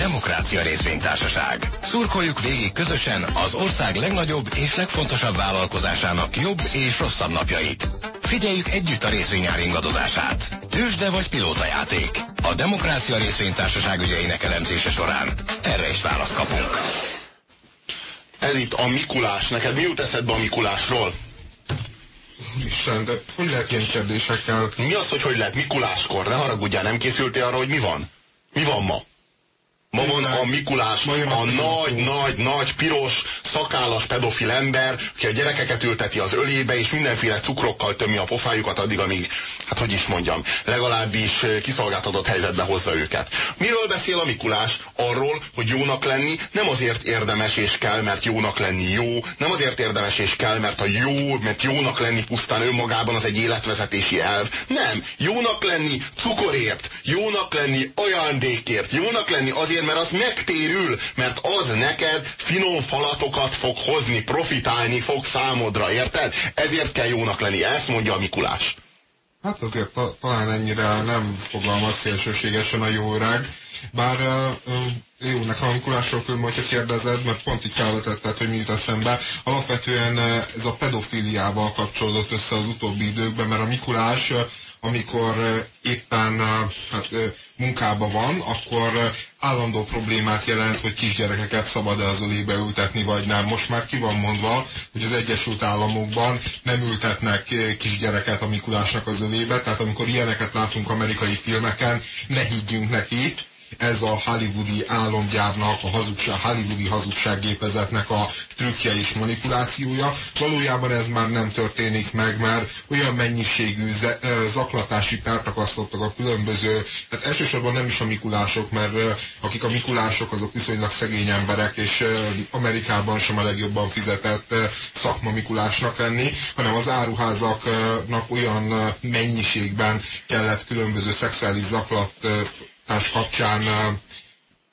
Demokrácia Részvénytársaság. Szurkoljuk végig közösen az ország legnagyobb és legfontosabb vállalkozásának jobb és rosszabb napjait. Figyeljük együtt a részvényár ingadozását. Tősde vagy pilótajáték. A Demokrácia Részvénytársaság ügyeinek elemzése során erre is választ kapunk. Ez itt a Mikulás. Neked mi jut eszedbe a Mikulásról? Isten, de hogy lehet ilyen kérdésekkel? Mi az, hogy hogy lehet Mikuláskor? Ne haragudjál, nem készültél arra, hogy mi van? Mi van ma? Ma van a Mikulás, a nagy, nagy, nagy, piros, szakállas pedofil ember, aki a gyerekeket ülteti az ölébe, és mindenféle cukrokkal tömi a pofájukat addig, amíg, hát hogy is mondjam, legalábbis kiszolgáltatott helyzetbe hozza őket. Miről beszél a Mikulás? Arról, hogy jónak lenni nem azért érdemes és kell, mert jónak lenni jó, nem azért érdemes és kell, mert a jó, mert jónak lenni pusztán önmagában az egy életvezetési elv. Nem, jónak lenni cukorért, jónak lenni ajándékért, jónak lenni azért, Azért, mert az megtérül, mert az neked finom falatokat fog hozni, profitálni fog számodra, érted? Ezért kell jónak lenni, ezt mondja a Mikulás. Hát azért ta, talán ennyire nem fogalmaz szélsőségesen a jó öreg, bár uh, jó, nekem a Mikulásról külön, hogyha kérdezed, mert pont így felvetetted, hogy mi jut eszembe. Alapvetően ez a pedofiliával kapcsolódott össze az utóbbi időkben, mert a Mikulás, amikor éppen hát, munkában van, akkor állandó problémát jelent, hogy kisgyerekeket szabad-e az ölébe ültetni, vagy nem. Most már ki van mondva, hogy az Egyesült Államokban nem ültetnek kisgyereket a Mikulásnak az ölébe, tehát amikor ilyeneket látunk amerikai filmeken, ne higgyünk neki, ez a hollywoodi álomgyárnak, a hazugság, hollywoodi hazugsággépezetnek a trükkje és manipulációja. Valójában ez már nem történik meg, mert olyan mennyiségű zaklatási pert akasztottak a különböző, hát elsősorban nem is a mikulások, mert akik a mikulások, azok viszonylag szegény emberek, és Amerikában sem a legjobban fizetett szakma mikulásnak lenni, hanem az áruházaknak olyan mennyiségben kellett különböző szexuális zaklat választás kapcsán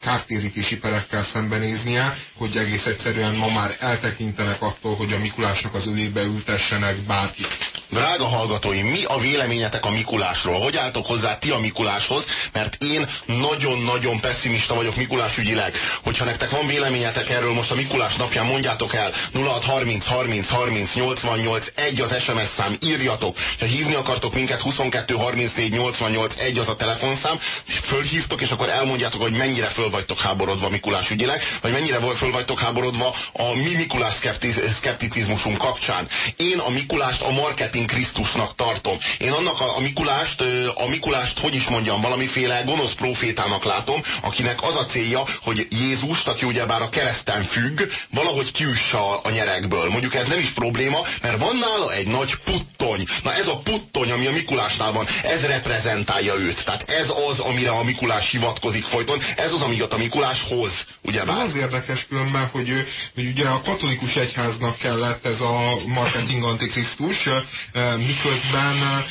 kártérítési perekkel szembenéznie, hogy egész egyszerűen ma már eltekintenek attól, hogy a Mikulásnak az ölébe ültessenek bárkit. Drága hallgatóim, mi a véleményetek a Mikulásról? Hogy álltok hozzá ti a Mikuláshoz? Mert én nagyon-nagyon pessimista vagyok Mikulás ügyileg. Hogyha nektek van véleményetek erről most a Mikulás napján, mondjátok el 0630 30 30 88 1 az SMS szám, írjatok. Ha hívni akartok minket, 22 34 88 1 az a telefonszám, fölhívtok, és akkor elmondjátok, hogy mennyire föl vagytok háborodva Mikulás ügyileg, vagy mennyire föl vagytok háborodva a mi Mikulás szkepticizmusunk kapcsán. Én a Mikulást a marketing marketing Krisztusnak tartom. Én annak a, a Mikulást, a Mikulást, hogy is mondjam, valamiféle gonosz profétának látom, akinek az a célja, hogy Jézust, aki ugyebár a kereszten függ, valahogy kiüssa a, a nyerekből. Mondjuk ez nem is probléma, mert van nála egy nagy puttony. Na ez a puttony, ami a Mikulásnál van, ez reprezentálja őt. Tehát ez az, amire a Mikulás hivatkozik folyton, ez az, amit a Mikulás hoz. Ugyebár. Ez az érdekes különben, hogy, hogy ugye a katolikus egyháznak kellett ez a marketing antikrisztus, miközben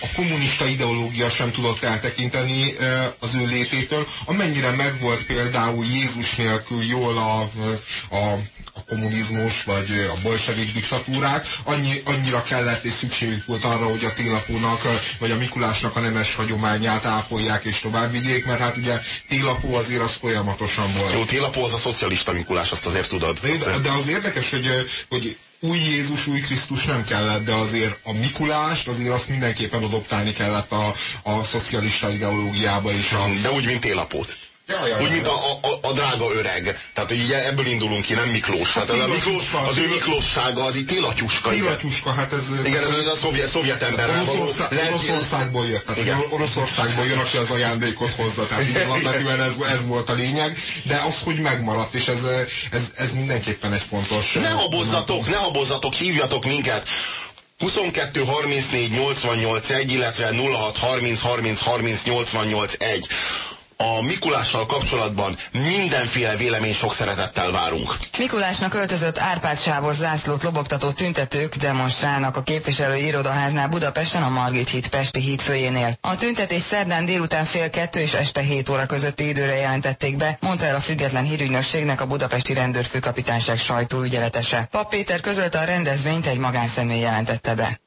a kommunista ideológia sem tudott eltekinteni az ő lététől, amennyire megvolt például Jézus nélkül jól a, a a kommunizmus, vagy a bolsevik diktatúrák, annyi, annyira kellett és szükségük volt arra, hogy a télapónak, vagy a Mikulásnak a nemes hagyományát ápolják és tovább vigyék, mert hát ugye télapó azért az folyamatosan volt. Jó, télapó az a szocialista Mikulás, azt azért tudod. De, de az érdekes, hogy, hogy új Jézus, új Krisztus nem kellett, de azért a Mikulást, azért azt mindenképpen adoptálni kellett a, a szocialista ideológiába is. A... De úgy, mint élapót. Ja, ja, Úgy, mint a, a, a drága öreg. Tehát így ebből indulunk ki, nem Miklós. Hát, hát a Miklós, az ő Miklóssága az itt télatyuska. Télatyuska, hát ez... Igen, ez, ez a szovjet, szovjet ember. Oroszország, Oroszországból jött. Tehát igen. Oroszországból jön, aki az ajándékot hozza. Tehát alapvetően ez, ez volt a lényeg. De az, hogy megmaradt, és ez, ez, ez mindenképpen egy fontos... Ne habozzatok, ne habozzatok, hívjatok minket. 22 34 88 1, illetve 06 30 30 30 88 1 a Mikulással kapcsolatban mindenféle vélemény sok szeretettel várunk. Mikulásnak öltözött Árpád sávos zászlót lobogtató tüntetők demonstrálnak a képviselői irodaháznál Budapesten a Margit híd Pesti híd főjénél. A tüntetés szerdán délután fél kettő és este 7 óra közötti időre jelentették be, mondta el a független hírügynökségnek a budapesti rendőrfőkapitányság sajtóügyeletese. Pap Péter közölte a rendezvényt egy magánszemély jelentette be.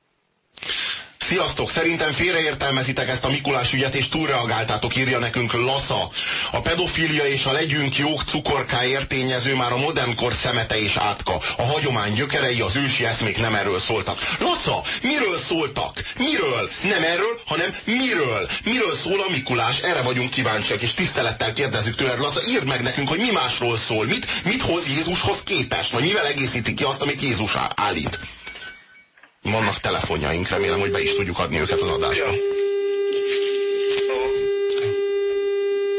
Sziasztok! Szerintem félreértelmezitek ezt a Mikulás ügyet, és túlreagáltátok, írja nekünk Lasza. A pedofília és a legyünk jók cukorkáért tényező már a modernkor szemete és átka. A hagyomány gyökerei, az ősi eszmék nem erről szóltak. Laca, miről szóltak? Miről? Nem erről, hanem miről? Miről szól a Mikulás? Erre vagyunk kíváncsiak, és tisztelettel kérdezzük tőled, Laca, írd meg nekünk, hogy mi másról szól. Mit, mit hoz Jézushoz képest? Vagy mivel egészíti ki azt, amit Jézus állít? Vannak telefonjaink, remélem, hogy be is tudjuk adni őket az adásba.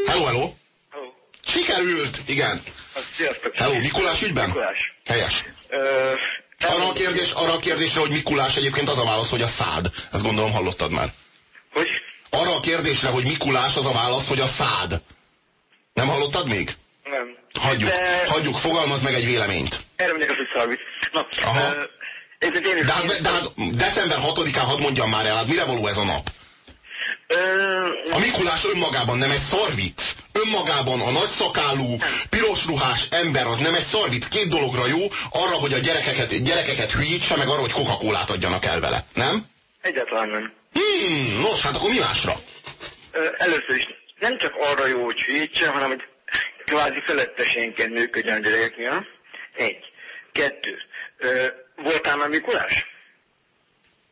Hello, hello! Hello. Sikerült! Igen. Sziasztok. Hello, Mikulás ügyben? Mikulás. Helyes. Ö, Arra a, kérdés, arra a kérdésre, hogy Mikulás egyébként az a válasz, hogy a szád. Ezt gondolom hallottad már. hogy? Arra a kérdésre, hogy Mikulás az a válasz, hogy a szád. Nem hallottad még? Nem. Hagyjuk, De hagyjuk, fogalmaz meg egy véleményt. erre mondjuk az, hogy szalvit. Na, Aha. ö, De hát, de hát december 6-án hadd mondjam már el, hát mire való ez a nap? A Mikulás önmagában nem egy szarvic. Önmagában a nagyszakálú, piros ruhás ember az nem egy szarvic. Két dologra jó, arra, hogy a gyerekeket, gyerekeket hülyítse, meg arra, hogy coca adjanak el vele. Nem? egyáltalán nem. Hmm, nos, hát akkor mi másra? Ö, először is nem csak arra jó, hogy hűítse, hanem hogy kvázi felettesénként működjön a gyerekeknél. Egy. Kettő. Ö, voltál már Mikulás?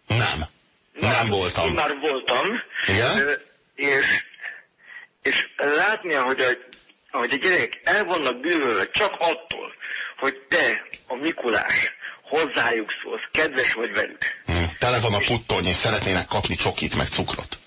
Nem. Nem Én voltam. már voltam. Igen? És, és látni, ahogy a, ahogy a gyerekek el vannak bűvölve csak attól, hogy te, a Mikulás, hozzájuk szólsz, kedves vagy velük. Hm, Tele van a puttony, és szeretnének kapni csokit, meg cukrot.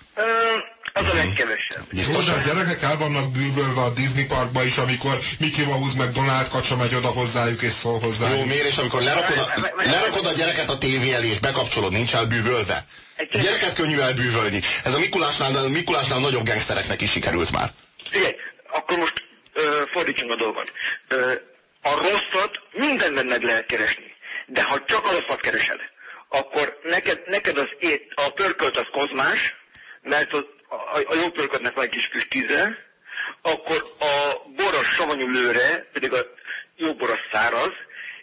Az a legkevesebb. Biztos. de a gyerekek el vannak bűvölve a Disney parkba is, amikor Mickey Mouse meg Donald kacsa megy oda hozzájuk és szól hozzájuk. Jó, miért? És amikor lerakod a, lerakod a gyereket a tévé elé, és bekapcsolod, nincs elbűvölve? A gyereket könnyű elbűvölni. Ez a Mikulásnál, a Mikulásnál nagyobb gengsztereknek is sikerült már. Figyelj, akkor most ö, fordítsunk a dolgot. Ö, a rosszat mindenben meg lehet keresni. De ha csak a rosszat keresed, akkor neked, neked az ét, a pörkölt az kozmás, mert az, a, a jó pörköltnek van egy kis füstíze, akkor a boros savanyú lőre, pedig a jó boros száraz,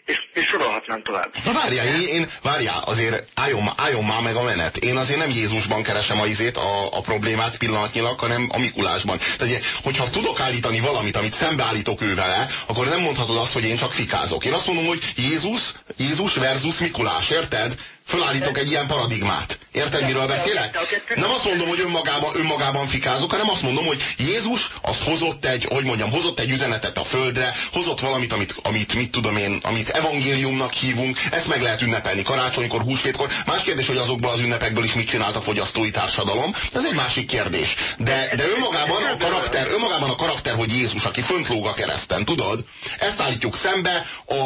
és, és sorolhatnám tovább. Na várjál, én, én várjál, azért álljon, álljon már meg a menet. Én azért nem Jézusban keresem a izét, a, a problémát pillanatnyilag, hanem a Mikulásban. Tehát, hogyha tudok állítani valamit, amit szembeállítok ő vele, akkor nem mondhatod azt, hogy én csak fikázok. Én azt mondom, hogy Jézus, Jézus versus Mikulás, érted? Fölállítok egy ilyen paradigmát. Érted, miről beszélek? Nem azt mondom, hogy önmagában, önmagában fikázok, hanem azt mondom, hogy Jézus az hozott egy, hogy mondjam, hozott egy üzenetet a földre, hozott valamit, amit, amit mit tudom én, amit evangéliumnak hívunk, ezt meg lehet ünnepelni karácsonykor, húsvétkor. Más kérdés, hogy azokból az ünnepekből is mit csinált a fogyasztói társadalom. Ez egy másik kérdés. De, de önmagában a karakter, önmagában a karakter, hogy Jézus, aki fönt lóg a kereszten, tudod? Ezt állítjuk szembe a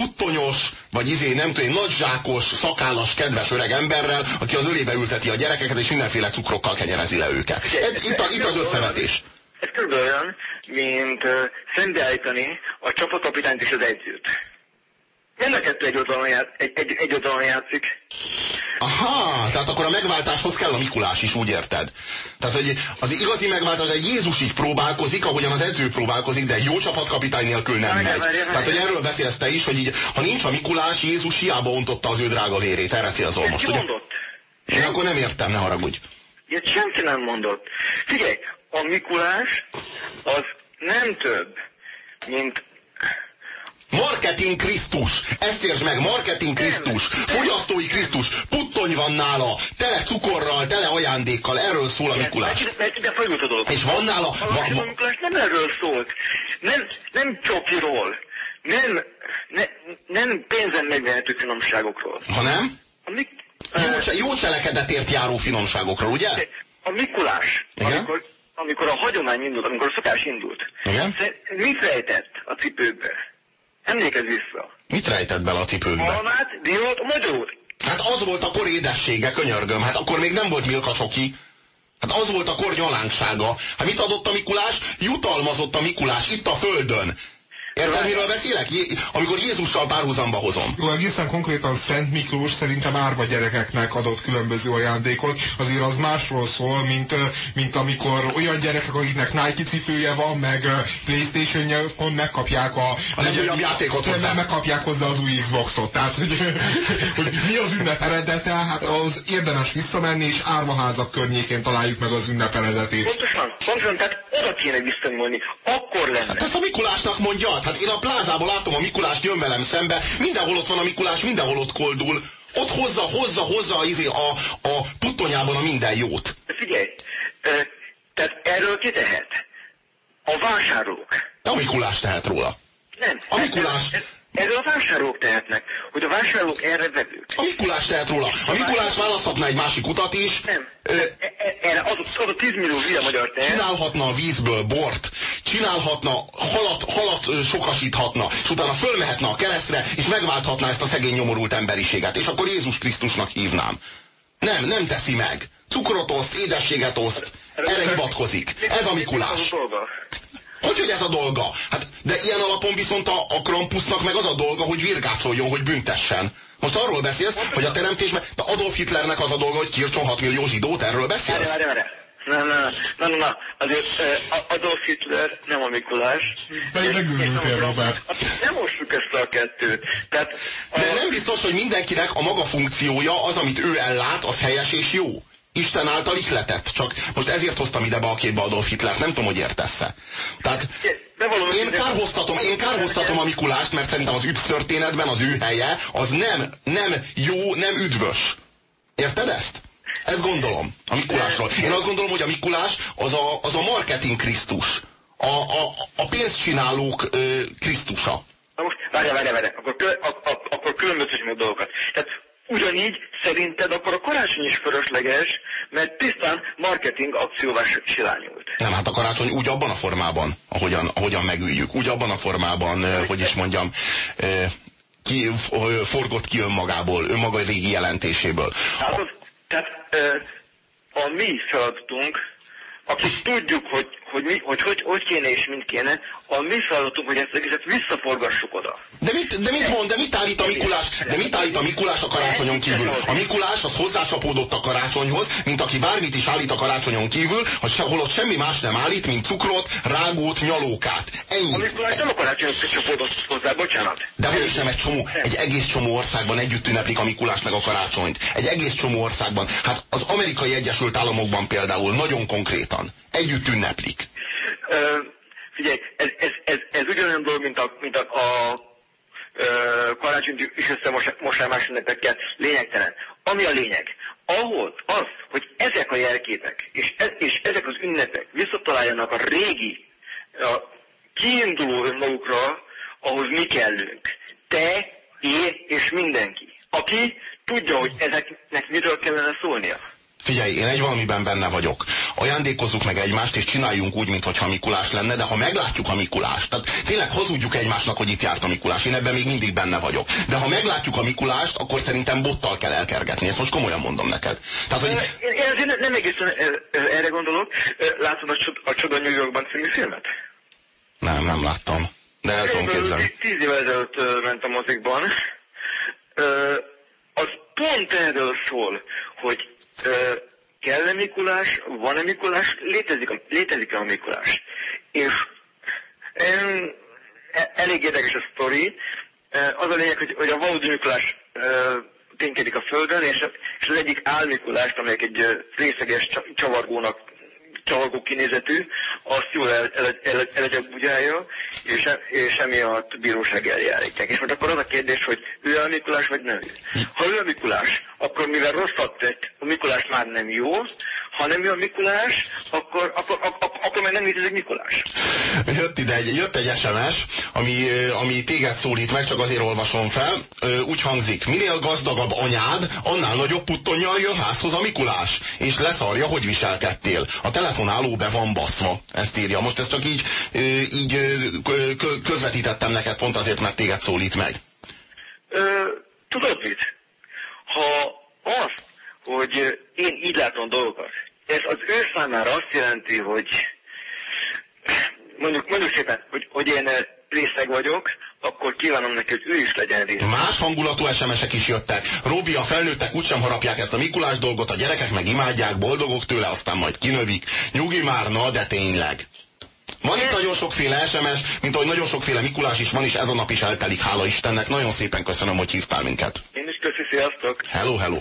puttonyos, vagy izé, nem tudom, nagyzsákos, szakállas, kedves öreg emberrel, aki az ölébe ülteti a gyerekeket, és mindenféle cukrokkal kenyerezi le őket. Ez, itt, a, itt az összevetés. Ez körülbelül olyan, mint uh, szembeállítani a csapatkapitányt és az edzőt. Mind a kettő egy oldalon, ját, egy, egy, egy oldalon játszik. Aha, tehát akkor a megváltáshoz kell a Mikulás is, úgy érted? Tehát, hogy az igazi megváltás, hogy Jézus így próbálkozik, ahogyan az edző próbálkozik, de egy jó csapatkapitány nélkül nem megy. Tehát, hogy erről beszélsz te is, hogy így, ha nincs a Mikulás, Jézus hiába ontotta az ő drága vérét. Erre célzol most, ugye? mondott? Én akkor nem értem, ne haragudj. Ilyet senki nem mondott. Figyelj, a Mikulás az nem több, mint Marketing Krisztus! Ezt értsd meg, marketing Krisztus! Fogyasztói Krisztus! Puttony van nála! Tele cukorral, tele ajándékkal, erről szól a Mikulás. Mert, mert ide fajult a dolog. És van nála... A, Va, a Mikulás nem erről szólt. Nem, nem csokiról. Nem, ne, nem pénzen megvehető finomságokról. ha nem? A, Mik, Jó, cse- jó cselekedetért járó finomságokról, ugye? a Mikulás, Igen? amikor, amikor a hagyomány indult, amikor a szokás indult, Igen? mit rejtett a cipőkbe? Emlékezz vissza. Mit rejtett bele a cipőkbe? Almát, diót, magyarót. Hát az volt a kor édessége, könyörgöm. Hát akkor még nem volt Milka csoki. Hát az volt a kor nyalánksága. Hát mit adott a Mikulás? Jutalmazott a Mikulás itt a földön. Érted, miről beszélek? Amikor Jézussal párhuzamba hozom. Jó, egészen konkrétan Szent Miklós szerintem árva gyerekeknek adott különböző ajándékot. Azért az másról szól, mint, mint amikor olyan gyerekek, akiknek Nike cipője van, meg Playstation-on megkapják a, a legjobb játékot hozzá. Megkapják hozzá az új Xboxot. Tehát, hogy, hogy mi az ünnep eredete, hát az érdemes visszamenni, és árvaházak környékén találjuk meg az ünnep eredetét. Pontosan, pontosan, tehát oda kéne visszanyúlni. Akkor lenne. Hát ezt a Mikulásnak mondja, Hát én a plázából látom a Mikulást, jön velem szembe, mindenhol ott van a Mikulás, mindenhol ott koldul. Ott hozza, hozza, hozza izé a, a puttonyában a minden jót. Figyelj, tehát erről ki tehet? A vásárlók. De a Mikulás tehet róla. Nem. A Mikulás... Ez, ez, Erről a vásárlók tehetnek, hogy a vásárlók erre vevők. A Mikulás tehet róla. A Mikulás választhatna egy másik utat is. Nem. Ö, e, e, erre az, az a 10 millió hülye magyar tehet. Csinálhatna a vízből bort, csinálhatna, halat, halat sokasíthatna, és utána fölmehetne a keresztre, és megválthatná ezt a szegény nyomorult emberiséget, és akkor Jézus Krisztusnak hívnám. Nem, nem teszi meg. Cukrot oszt, édességet oszt, erre hivatkozik. Ez a Mikulás. Hogy, hogy ez a dolga? Hát, de ilyen alapon viszont a, a Krampusnak meg az a dolga, hogy virgácsoljon, hogy büntessen. Most arról beszélsz, hogy a teremtésben, de Adolf Hitlernek az a dolga, hogy kircson 6 millió zsidót, erről beszélsz? Várj, várj, várj. Na, na, na, na, na, azért Adolf Hitler nem a Mikulás. Megőrültél, Robert. Nem mossuk ezt a kettőt. Tehát, a... De nem biztos, hogy mindenkinek a maga funkciója, az, amit ő ellát, az helyes és jó. Isten által ihletett. Csak most ezért hoztam ide be a képbe Adolf Hitlert, nem tudom, hogy értesz-e. Tehát én kárhoztatom, én kárhoztatom a Mikulást, mert szerintem az üdv történetben az ő helye az nem, nem jó, nem üdvös. Érted ezt? Ezt gondolom a Mikulásról. Én azt gondolom, hogy a Mikulás az a, az a marketing Krisztus. A, a, a pénzcsinálók ö, Krisztusa. Na most, várj, várj, várj, akkor, akkor különböztetjük meg dolgokat. Tehát Ugyanígy szerinted akkor a karácsony is fölösleges, mert tisztán marketing akcióvá silányult. Nem, hát a karácsony úgy abban a formában, ahogyan, ahogyan megüljük, úgy abban a formában, eh, hogy is mondjam, ki, forgott ki önmagából, önmaga régi jelentéséből. Tehát, az, tehát a mi feladatunk, akik tudjuk, hogy hogy, mi, hogy, hogy hogy kéne és mint kéne, a mi feladatunk, hogy ezt egészet visszaforgassuk oda. De mit, de mit mond, de mit állít a Mikulás, de mit állít a Mikulás a karácsonyon kívül? A Mikulás az hozzácsapódott a karácsonyhoz, mint aki bármit is állít a karácsonyon kívül, hogy sehol ott semmi más nem állít, mint cukrot, rágót, nyalókát. Ennyi. A Mikulás nem a karácsonyhoz csapódott hozzá, bocsánat. De hogy is nem egy csomó, egy egész csomó országban együtt ünneplik a Mikulás meg a karácsonyt. Egy egész csomó országban. Hát az amerikai Egyesült Államokban például nagyon konkrétan együtt ünneplik. Ö, figyelj, ez, ez, ez, ez ugyanolyan dolog, mint a, mint a, a karácsony és összemosálmás ünnepekkel lényegtelen. Ami a lényeg, ahol az, hogy ezek a jelképek és, e, és ezek az ünnepek visszataláljanak a régi, a kiinduló önmagukra, ahhoz mi kellünk. Te, én és mindenki. Aki tudja, hogy ezeknek miről kellene szólnia. Figyelj, én egy valamiben benne vagyok. Ajándékozzuk meg egymást, és csináljunk úgy, mintha Mikulás lenne, de ha meglátjuk a Mikulást, tehát tényleg hazudjuk egymásnak, hogy itt járt a Mikulás, én ebben még mindig benne vagyok. De ha meglátjuk a Mikulást, akkor szerintem bottal kell elkergetni. Ezt most komolyan mondom neked. Tehát, hogy... Én, azért nem egészen erre gondolok. Látod a, Csod a Csoda New Yorkban című filmet? Nem, nem láttam. De el tudom képzelni. Tíz évvel ezelőtt ment a mozikban. Az pont erről szól, hogy kell-e Mikulás, van-e Mikulás, létezik a, létezik a Mikulás. És en, e, elég érdekes a sztori. Az a lényeg, hogy, hogy a valódi Mikulás ténykedik a földön, és, és az egyik álmikulást, amelyek egy részeges csavargónak csavargó kinézetű, azt jól el, el, el, el, és, és emiatt bíróság eljárítják. És most akkor az a kérdés, hogy ő a Mikulás, vagy nem ő. Ha ő a Mikulás, akkor mivel rosszat tett, a Mikulás már nem jó, ha nem ő a Mikulás, akkor, akkor, akkor, akkor meg nem létezik Mikulás. Jött ide egy, jött egy SMS, ami, ami téged szólít meg, csak azért olvasom fel. Úgy hangzik, minél gazdagabb anyád, annál nagyobb puttonnyal jön házhoz a Mikulás, és leszarja, hogy viselkedtél. A telefonáló be van baszva, ezt írja. Most ezt csak így, így közvetítettem neked pont azért, mert téged szólít meg. Ö, tudod mit? Ha az, hogy én így látom dolgokat, ez az ő számára azt jelenti, hogy mondjuk, mondjuk szépen, hogy, hogy én részeg vagyok, akkor kívánom neki, hogy ő is legyen részeg. Más hangulatú SMS-ek is jöttek. Robi, a felnőttek úgysem harapják ezt a Mikulás dolgot, a gyerekek meg imádják, boldogok tőle, aztán majd kinövik. Nyugi már, na de tényleg. Van itt nagyon sokféle SMS, mint ahogy nagyon sokféle Mikulás is van, és ez a nap is eltelik, hála Istennek. Nagyon szépen köszönöm, hogy hívtál minket. Én is köszi, sziasztok! Hello, hello.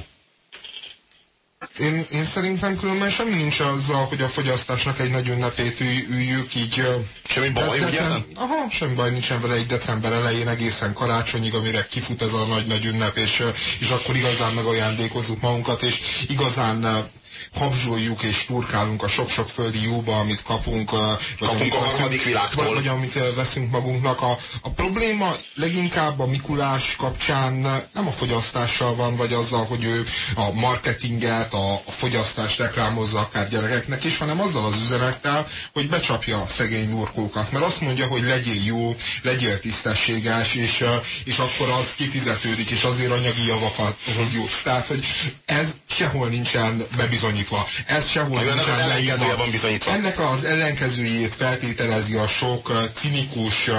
Én, én szerintem különben semmi nincs azzal, hogy a fogyasztásnak egy nagy ünnepét ül- üljük így... Semmi baj, de- ugye decem-? Aha, semmi baj nincsen vele egy december elején egészen karácsonyig, amire kifut ez a nagy-nagy ünnep, és, és akkor igazán megajándékozzuk magunkat, és igazán habzsoljuk és turkálunk a sok-sok földi jóba, amit kapunk. Vagy Kapunk a harmadik világtól. Vagy, vagy amit veszünk magunknak. A, a probléma leginkább a Mikulás kapcsán nem a fogyasztással van, vagy azzal, hogy ő a marketinget, a, a fogyasztást reklámozza akár gyerekeknek is, hanem azzal az üzenettel, hogy becsapja a szegény nurkókat. Mert azt mondja, hogy legyél jó, legyél tisztességes, és, és akkor az kifizetődik, és azért anyagi javakat jut. Tehát, hogy ez sehol nincsen bebizonyítva bizonyítva. Ez sehol Meg nincsen az leírva. Van bizonyítva. Ennek az ellenkezőjét feltételezi a sok cinikus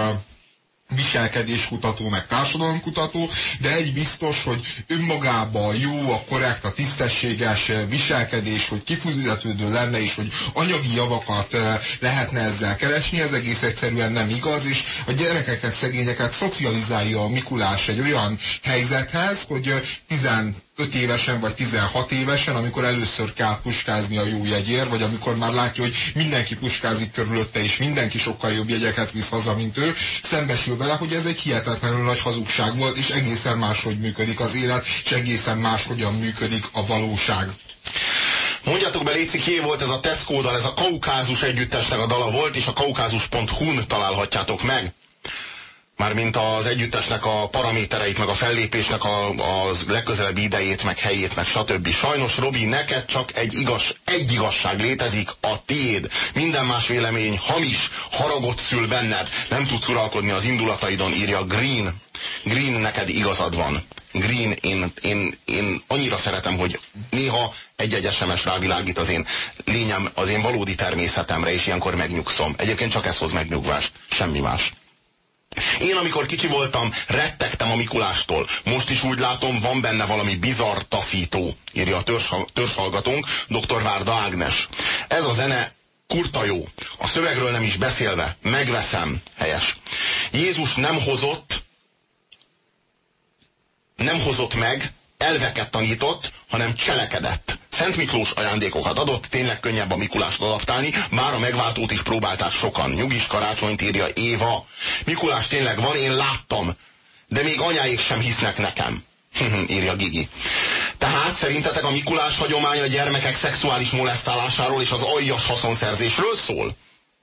viselkedéskutató, meg társadalomkutató, de egy biztos, hogy önmagában jó, a korrekt, a tisztességes viselkedés, hogy kifizetődő lenne, és hogy anyagi javakat lehetne ezzel keresni, ez egész egyszerűen nem igaz, és a gyerekeket, szegényeket szocializálja a Mikulás egy olyan helyzethez, hogy 10 5 évesen vagy 16 évesen, amikor először kell puskázni a jó jegyért, vagy amikor már látja, hogy mindenki puskázik körülötte, és mindenki sokkal jobb jegyeket visz haza, mint ő, szembesül vele, hogy ez egy hihetetlenül nagy hazugság volt, és egészen máshogy működik az élet, és egészen máshogyan működik a valóság. Mondjátok be, Léci, ki volt ez a Tesco-dal, ez a Kaukázus együttesnek a dala volt, és a kaukázus.hu-n találhatjátok meg. Mármint az együttesnek a paramétereit, meg a fellépésnek a, az legközelebbi idejét, meg helyét, meg stb. Sajnos, Robi, neked csak egy, igaz, egy igazság létezik, a tiéd. Minden más vélemény hamis, haragot szül benned. Nem tudsz uralkodni az indulataidon, írja Green. Green, neked igazad van. Green, én, én, én annyira szeretem, hogy néha egy-egy SMS rávilágít az én lényem, az én valódi természetemre, és ilyenkor megnyugszom. Egyébként csak ez hoz megnyugvást, semmi más. Én, amikor kicsi voltam, rettegtem a Mikulástól. Most is úgy látom, van benne valami bizarr taszító, írja a törzs, törzshallgatónk, dr. Várda Ágnes. Ez a zene kurta jó. A szövegről nem is beszélve. Megveszem. Helyes. Jézus nem hozott, nem hozott meg, elveket tanított, hanem cselekedett. Szent Miklós ajándékokat adott, tényleg könnyebb a Mikulást adaptálni, bár a megváltót is próbálták sokan. Nyugis karácsonyt írja Éva. Mikulás tényleg van, én láttam, de még anyáik sem hisznek nekem, írja Gigi. Tehát szerintetek a Mikulás hagyomány a gyermekek szexuális molesztálásáról és az aljas haszonszerzésről szól?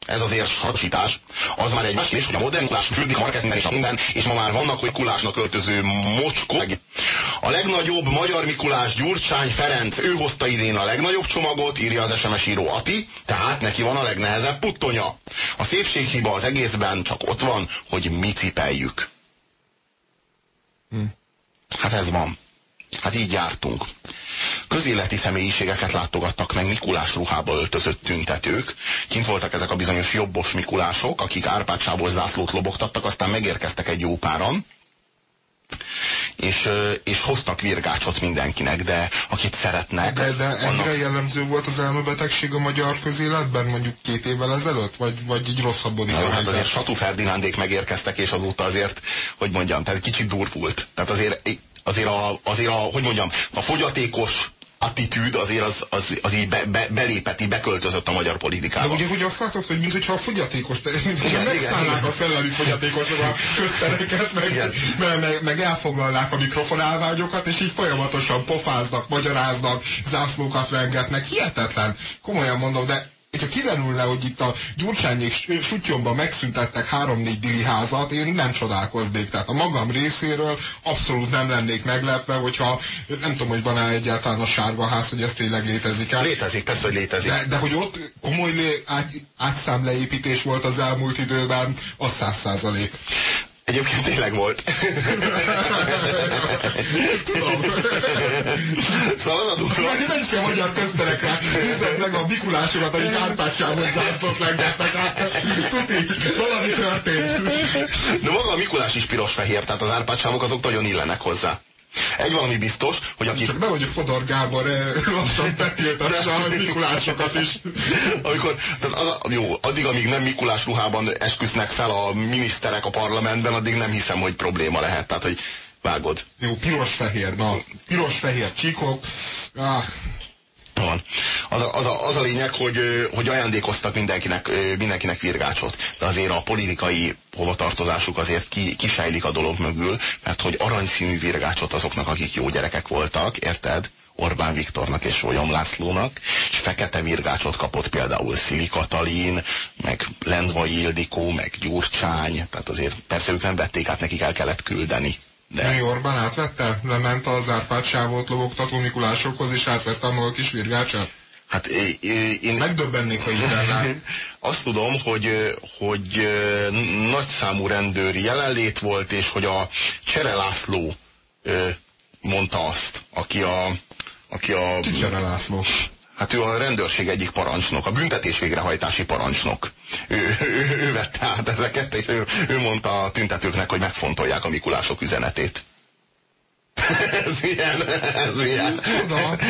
Ez azért sarkítás. Az már egy más kérdés, hogy a modern kulás fürdik a marketingben és a minden, és ma már vannak hogy kulásnak öltöző mocskok. A legnagyobb magyar Mikulás Gyurcsány Ferenc, ő hozta idén a legnagyobb csomagot, írja az SMS író Ati, tehát neki van a legnehezebb puttonya. A szépséghiba az egészben csak ott van, hogy mi cipeljük. Hm. Hát ez van. Hát így jártunk. Közéleti személyiségeket látogattak meg Mikulás ruhába öltözött tüntetők. Kint voltak ezek a bizonyos jobbos Mikulások, akik Árpád-sávos zászlót lobogtattak, aztán megérkeztek egy jó páran, és, és hoztak virgácsot mindenkinek, de akit szeretnek... De, de ennyire annak... jellemző volt az elmebetegség a magyar közéletben, mondjuk két évvel ezelőtt? Vagy, vagy így rosszabbodik Na, a hát azért Satú Ferdinándék megérkeztek, megérkeztek, és azóta azért, hogy mondjam, tehát kicsit durvult. Tehát azért, azért, a, azért a, hogy mondjam, a fogyatékos attitűd azért az, az, az így be, be, belépeti, beköltözött a magyar politikába. De ugye, hogy azt látod, hogy mintha a fogyatékos, mintha megszállnák a szellemi fogyatékosok a köztereket, meg, meg, meg, meg elfoglalnák a mikrofonálványokat, és így folyamatosan pofáznak, magyaráznak, zászlókat rengetnek. Hihetetlen. Komolyan mondom, de hogyha kiderülne, hogy itt a Gyurcsányék sutyomban megszüntettek három-négy dili házat, én nem csodálkoznék. Tehát a magam részéről abszolút nem lennék meglepve, hogyha nem tudom, hogy van-e egyáltalán a sárga ház, hogy ez tényleg létezik el. Létezik, persze, hogy létezik. De, de hogy ott komoly ágy, ágyszámleépítés volt az elmúlt időben, az száz százalék. Egyébként tényleg volt. Tudom. Szóval az a durva... Megy ki a magyar közterekre, nézed meg a Mikulásokat, akik Árpádsávon zászlót lengettek át. Tuti, valami történt. De maga a Mikulás is piros-fehér, tehát az árpádsávok azok nagyon illenek hozzá. Egy valami biztos, hogy aki... Csak nehogy Fodor Gábor eh, lassan betiltassa a Mikulásokat is. Amikor, tehát az jó, addig, amíg nem Mikulás ruhában esküsznek fel a miniszterek a parlamentben, addig nem hiszem, hogy probléma lehet. Tehát, hogy vágod. Jó, piros-fehér, na, piros-fehér csíkok. Ah, Van. Az a, az, a, az a lényeg, hogy, hogy ajándékoztak mindenkinek, mindenkinek virgácsot, de azért a politikai hovatartozásuk azért ki, kisejlik a dolog mögül, mert hogy aranyszínű virgácsot azoknak, akik jó gyerekek voltak, érted? Orbán Viktornak és Olyom Lászlónak, és fekete virgácsot kapott például Szili Katalin, meg Lendvai Ildikó, meg Gyurcsány, tehát azért persze ők nem vették át, nekik el kellett küldeni. De Nem Orbán átvette? Lement az Árpád sávot lobogtató Mikulásokhoz, és átvette a maga kis virgácsát? hát én, Megdöbbennék, ha így lenne. Azt tudom, hogy, hogy nagyszámú rendőri jelenlét volt, és hogy a Csere László mondta azt, aki a, aki a Kicsere László. Hát ő a rendőrség egyik parancsnok, a büntetés végrehajtási parancsnok. Ő, ő, ő vette át ezeket, és ő, ő mondta a tüntetőknek, hogy megfontolják a Mikulások üzenetét. ez milyen? Ez milyen?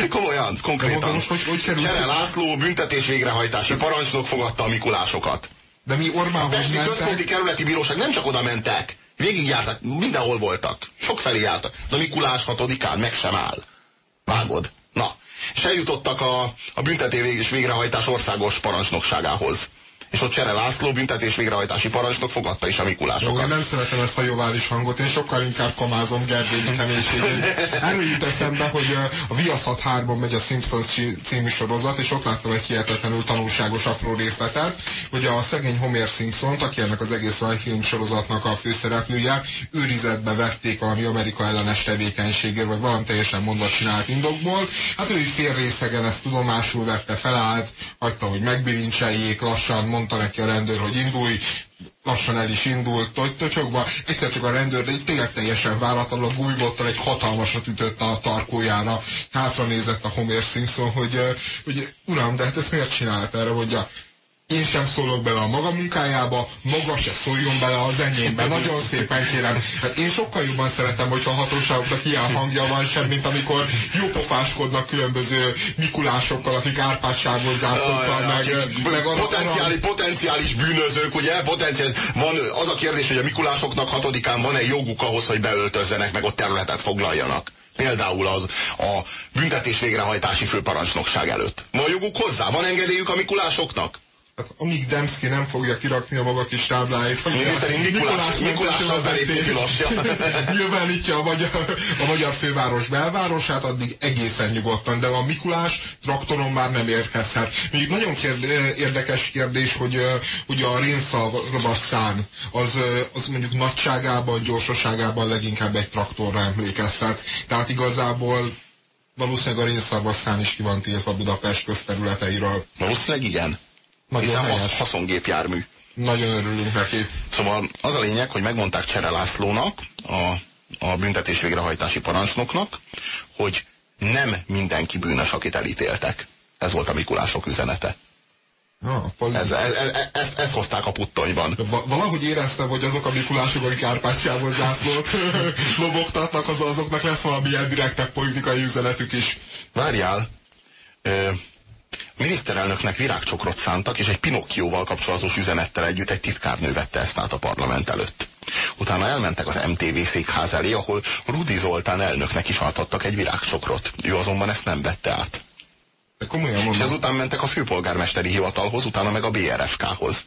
Komolyan, konkrétan. most hogy- hogy került- Csere László büntetés végrehajtási parancsnok fogadta a Mikulásokat. De mi Orbánhoz Pesti központi mentek, kerületi bíróság nem csak oda mentek, végigjártak, mindenhol voltak, sok felé jártak. De Mikulás hatodikán meg sem áll. Vágod? És eljutottak a, a büntetés végrehajtás országos parancsnokságához. És ott Csere László büntetés végrehajtási parancsnok fogadta is a Jó, Mikulásokat. én nem szeretem ezt a jovális hangot, én sokkal inkább kamázom Gergely keménységét. Erről jut eszembe, hogy a Viaszat 3 megy a Simpsons cí- című sorozat, és ott láttam egy hihetetlenül tanulságos apró részletet, hogy a szegény Homer Simpson, aki ennek az egész rajfilm sorozatnak a főszereplője, őrizetbe vették valami Amerika ellenes tevékenységért, vagy valami teljesen mondva csinált indokból. Hát ő így fél részegen ezt tudomásul vette, felállt, hagyta, hogy megbilincseljék, lassan mondta neki a rendőr, hogy indulj, lassan el is indult, toty- totyogva, egyszer csak a rendőr, egy tényleg teljesen váratlanul a gújbottal egy hatalmasat ütött a tarkójára, hátra nézett a Homer Simpson, hogy, ö, hogy uram, de hát ezt miért csinált erre, mondja, én sem szólok bele a maga munkájába, maga se szóljon bele az enyémbe. Nagyon szépen kérem. Hát én sokkal jobban szeretem, hogyha a hatóságoknak ilyen hangja van sem, mint amikor jópofáskodnak különböző Mikulásokkal, akik árpádsághoz zászlókkal, meg, meg arra, potenciális, potenciális bűnözők, ugye? Potenciális, van az a kérdés, hogy a Mikulásoknak hatodikán van-e joguk ahhoz, hogy beöltözzenek, meg ott területet foglaljanak. Például az a büntetés végrehajtási főparancsnokság előtt. Van joguk hozzá? Van engedélyük a Mikulásoknak? Hát, amíg Demszki nem fogja kirakni a maga kis tábláit, hogy Mi szerint Mikulás, tilos. Ja. nyilvánítja a magyar, a magyar főváros belvárosát, addig egészen nyugodtan, de a Mikulás traktoron már nem érkezhet. Még nagyon kérd, érdekes kérdés, hogy, hogy a rénszalvasszán az, az mondjuk nagyságában, gyorsaságában leginkább egy traktorra emlékeztet. Tehát igazából valószínűleg a rénszalvasszán is ki van tiltva Budapest közterületeiről. Valószínűleg igen. Nagyon Hiszen helyes. hasz, haszongépjármű. Nagyon örülünk neki. Szóval az a lényeg, hogy megmondták Csere Lászlónak, a, a büntetés végrehajtási parancsnoknak, hogy nem mindenki bűnös, akit elítéltek. Ez volt a Mikulások üzenete. A poli- Ez, ez, ez, ezt, ezt hozták a puttonyban. Va- valahogy éreztem, hogy azok a Mikulások, akik Árpádsávon zászlót lobogtatnak, az, azoknak lesz valamilyen direktebb politikai üzenetük is. Várjál, ö, miniszterelnöknek virágcsokrot szántak, és egy Pinokkióval kapcsolatos üzenettel együtt egy titkárnő vette ezt át a parlament előtt. Utána elmentek az MTV székház elé, ahol Rudi Zoltán elnöknek is átadtak egy virágcsokrot. Ő azonban ezt nem vette át. De komolyan És mondom, ezután mentek a főpolgármesteri hivatalhoz, utána meg a BRFK-hoz.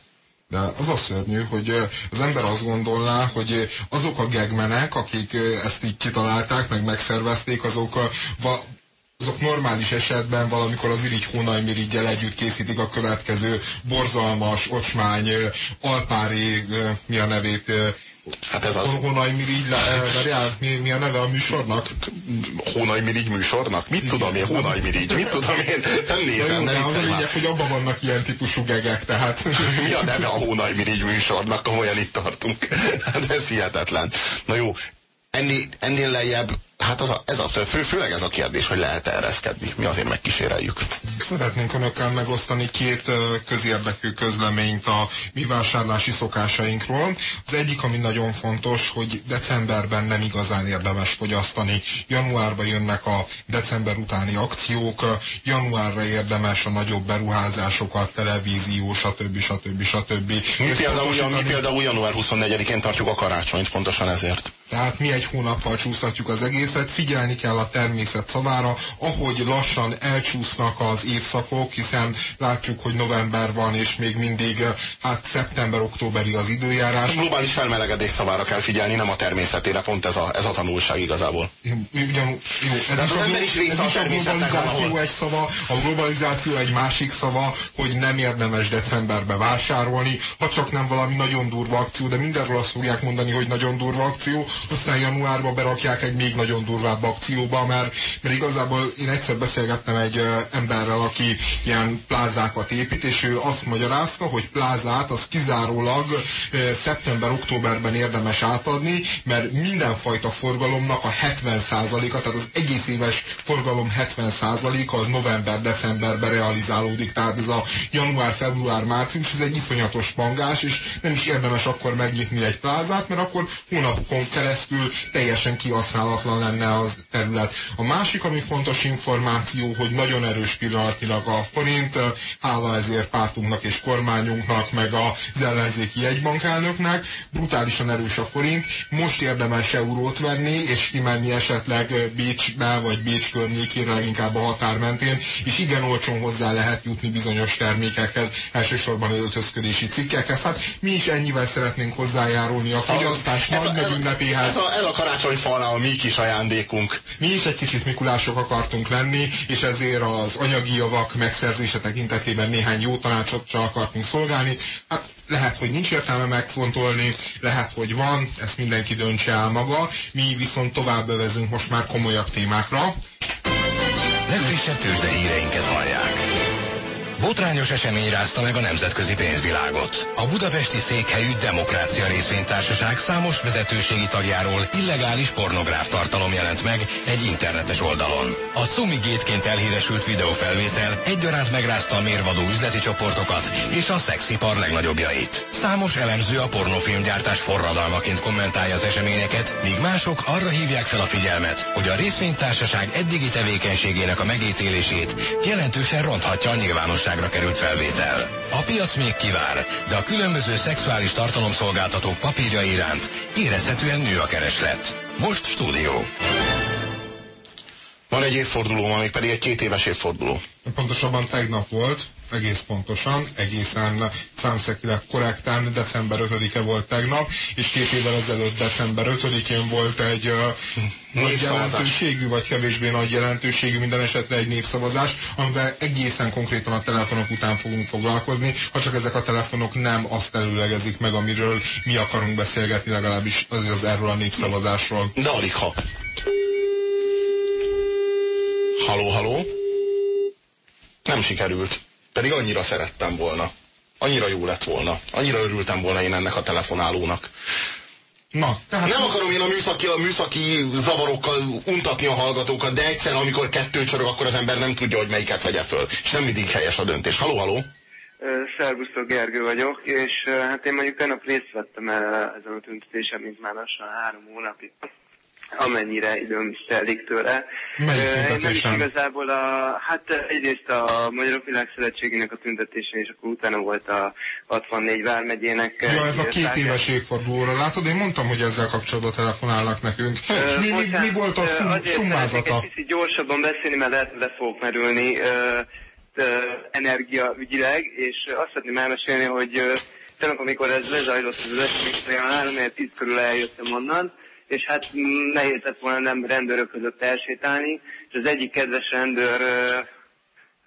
de az a szörnyű, hogy az ember azt gondolná, hogy azok a gegmenek, akik ezt így kitalálták, meg megszervezték, azok, va, azok normális esetben valamikor az irigy hónajmirigyel együtt készítik a következő borzalmas, ocsmány, alpári, mi a nevét, Hát ez az... Honai Mirigy, mi, mi a neve a műsornak? Hónai Mirigy műsornak? Mit tudom én, Hónai Mirigy? Mit tudom én? Nem nézem, nem Az a lényeg, hogy abban vannak ilyen típusú gegek, tehát... Mi a neve a Hónai Mirigy műsornak? Komolyan itt tartunk. Hát ez hihetetlen. Na jó, ennél, ennél lejjebb Hát az a, ez a, fő, főleg ez a kérdés, hogy lehet -e ereszkedni. Mi azért megkíséreljük. Szeretnénk önökkel megosztani két közérdekű közleményt a mi vásárlási szokásainkról. Az egyik, ami nagyon fontos, hogy decemberben nem igazán érdemes fogyasztani. Januárban jönnek a december utáni akciók, januárra érdemes a nagyobb beruházásokat, televízió, stb. stb. stb. Mi például, mi például január 24-én tartjuk a karácsonyt, pontosan ezért. Tehát mi egy hónappal csúsztatjuk az egészet, figyelni kell a természet szavára, ahogy lassan elcsúsznak az évszakok, hiszen látjuk, hogy november van, és még mindig hát szeptember-októberi az időjárás. A globális felmelegedés szavára kell figyelni, nem a természetére, pont ez a, ez a tanulság igazából. Ugyan, jó, ez is, az a, ember is része ez a, a globalizáció egy szava, a globalizáció egy másik szava, hogy nem érdemes decemberbe vásárolni, ha csak nem valami nagyon durva akció, de mindenről azt fogják mondani, hogy nagyon durva akció, aztán januárban berakják egy még nagyon durvább akcióba, mert, mert igazából én egyszer beszélgettem egy emberrel, aki ilyen plázákat épít, és ő azt magyarázta, hogy plázát az kizárólag szeptember-októberben érdemes átadni, mert mindenfajta forgalomnak a 70%-a, tehát az egész éves forgalom 70%-a az november-decemberben realizálódik, tehát ez a január-február-március, ez egy iszonyatos pangás, és nem is érdemes akkor megnyitni egy plázát, mert akkor hónapokon keresztül teljesen kihasználatlan lenne az terület. A másik, ami fontos információ, hogy nagyon erős pillanatnyilag a forint, hála ezért pártunknak és kormányunknak, meg az ellenzéki jegybankelnöknek, brutálisan erős a forint, most érdemes eurót venni, és kimenni esetleg Bécsbe, vagy Bécs környékére, leginkább a határ mentén, és igen olcsón hozzá lehet jutni bizonyos termékekhez, elsősorban öltözködési cikkekhez. Hát mi is ennyivel szeretnénk hozzájárulni a fogyasztás nagy megünnepéhez, ez a, ez a karácsonyfalnál a mi kis ajándékunk. Mi is egy kicsit Mikulások akartunk lenni, és ezért az anyagi javak megszerzése tekintetében néhány jó tanácsot csak akartunk szolgálni. Hát lehet, hogy nincs értelme megfontolni, lehet, hogy van, ezt mindenki döntse el maga. Mi viszont tovább bevezünk most már komolyabb témákra. Legfrissebb tőzsde híreinket hallják. Botrányos esemény rázta meg a nemzetközi pénzvilágot. A budapesti székhelyű Demokrácia Részvénytársaság számos vezetőségi tagjáról illegális pornográf tartalom jelent meg egy internetes oldalon. A Cumi gétként elhíresült videófelvétel egyaránt megrázta a mérvadó üzleti csoportokat és a szexipar legnagyobbjait. Számos elemző a pornofilmgyártás forradalmaként kommentálja az eseményeket, míg mások arra hívják fel a figyelmet, hogy a részvénytársaság eddigi tevékenységének a megítélését jelentősen ronthatja a nyilvánosság nyilvánosságra került felvétel. A piac még kivár, de a különböző szexuális tartalomszolgáltatók papírja iránt érezhetően nő a kereslet. Most stúdió. Van egy évforduló, még pedig egy két éves évforduló. Pontosabban tegnap volt, egész pontosan, egészen számszekileg korrektán, december 5-e volt tegnap, és két évvel ezelőtt december 5-én volt egy uh, nagy jelentőségű, vagy kevésbé nagy jelentőségű, minden esetre egy népszavazás, amivel egészen konkrétan a telefonok után fogunk foglalkozni, ha csak ezek a telefonok nem azt előlegezik meg, amiről mi akarunk beszélgetni, legalábbis az, az erről a népszavazásról. De alig ha. Haló, haló? Nem sikerült. Pedig annyira szerettem volna. Annyira jó lett volna. Annyira örültem volna én ennek a telefonálónak. Na, tehát... Nem akarom én a műszaki, a műszaki zavarokkal untatni a hallgatókat, de egyszer, amikor kettő csorog, akkor az ember nem tudja, hogy melyiket vegye föl. És nem mindig helyes a döntés. Haló, haló! Szervusztok, Gergő vagyok, és hát én mondjuk tegnap részt vettem ezen a tüntetésen, mint már lassan három hónapig amennyire időm telik tőle. Melyik is igazából a, hát egyrészt a Magyarok Világszövetségének a tüntetésen, és akkor utána volt a 64 vármegyének. Ja, ez a két éves évfordulóra. Látod, én mondtam, hogy ezzel kapcsolatban telefonálnak nekünk. És mi, mi, mi volt a szum, summázata? Egy kicsit gyorsabban beszélni, mert lehet, le fogok merülni energiaügyileg, és azt szeretném elmesélni, hogy tegnap, amikor ez lezajlott az esemény, a 3 10 körül eljöttem onnan, és hát nehéz lett volna nem rendőrök között elsétálni, és az egyik kedves rendőr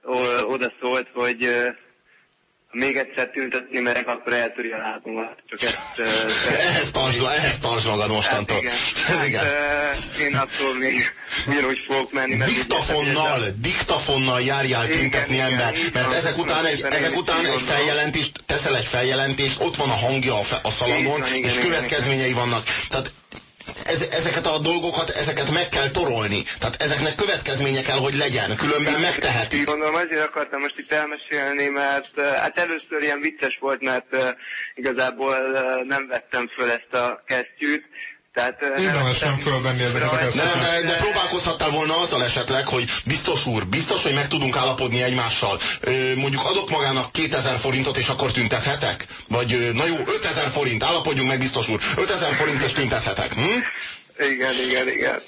ö, oda szólt, hogy ö, még egyszer tüntetni merek, akkor eltöri a lábomat. Csak ezt... Uh, ehhez, tartsd, ehhez tartsd magad mostantól. Hát igen. Hát, igen. Uh, én attól még ugyanúgy fogok menni. Mert diktafonnal, diktafonnal járjál tüntetni igen, ember. Igen, mert ezek után, egy, ezek után egy feljelentést, teszel egy feljelentést, ott van a hangja a, a szalagon, igen, és igen, következményei igen. vannak. Tehát ez, ezeket a dolgokat, ezeket meg kell torolni. Tehát ezeknek következménye kell, hogy legyen, különben megtehetik. Gondolom, azért akartam most itt elmesélni, mert hát először ilyen vicces volt, mert igazából nem vettem föl ezt a kesztyűt, tehát, Érdemes nem fölvenni ezeket a Nem, de, de próbálkozhattál volna azzal esetleg, hogy biztos úr, biztos, hogy meg tudunk állapodni egymással. Ö, mondjuk adok magának 2000 forintot, és akkor tüntethetek? Vagy na jó, 5000 forint, állapodjunk meg biztos úr. 5000 forint, és tüntethetek. Hm? Igen, igen, igen.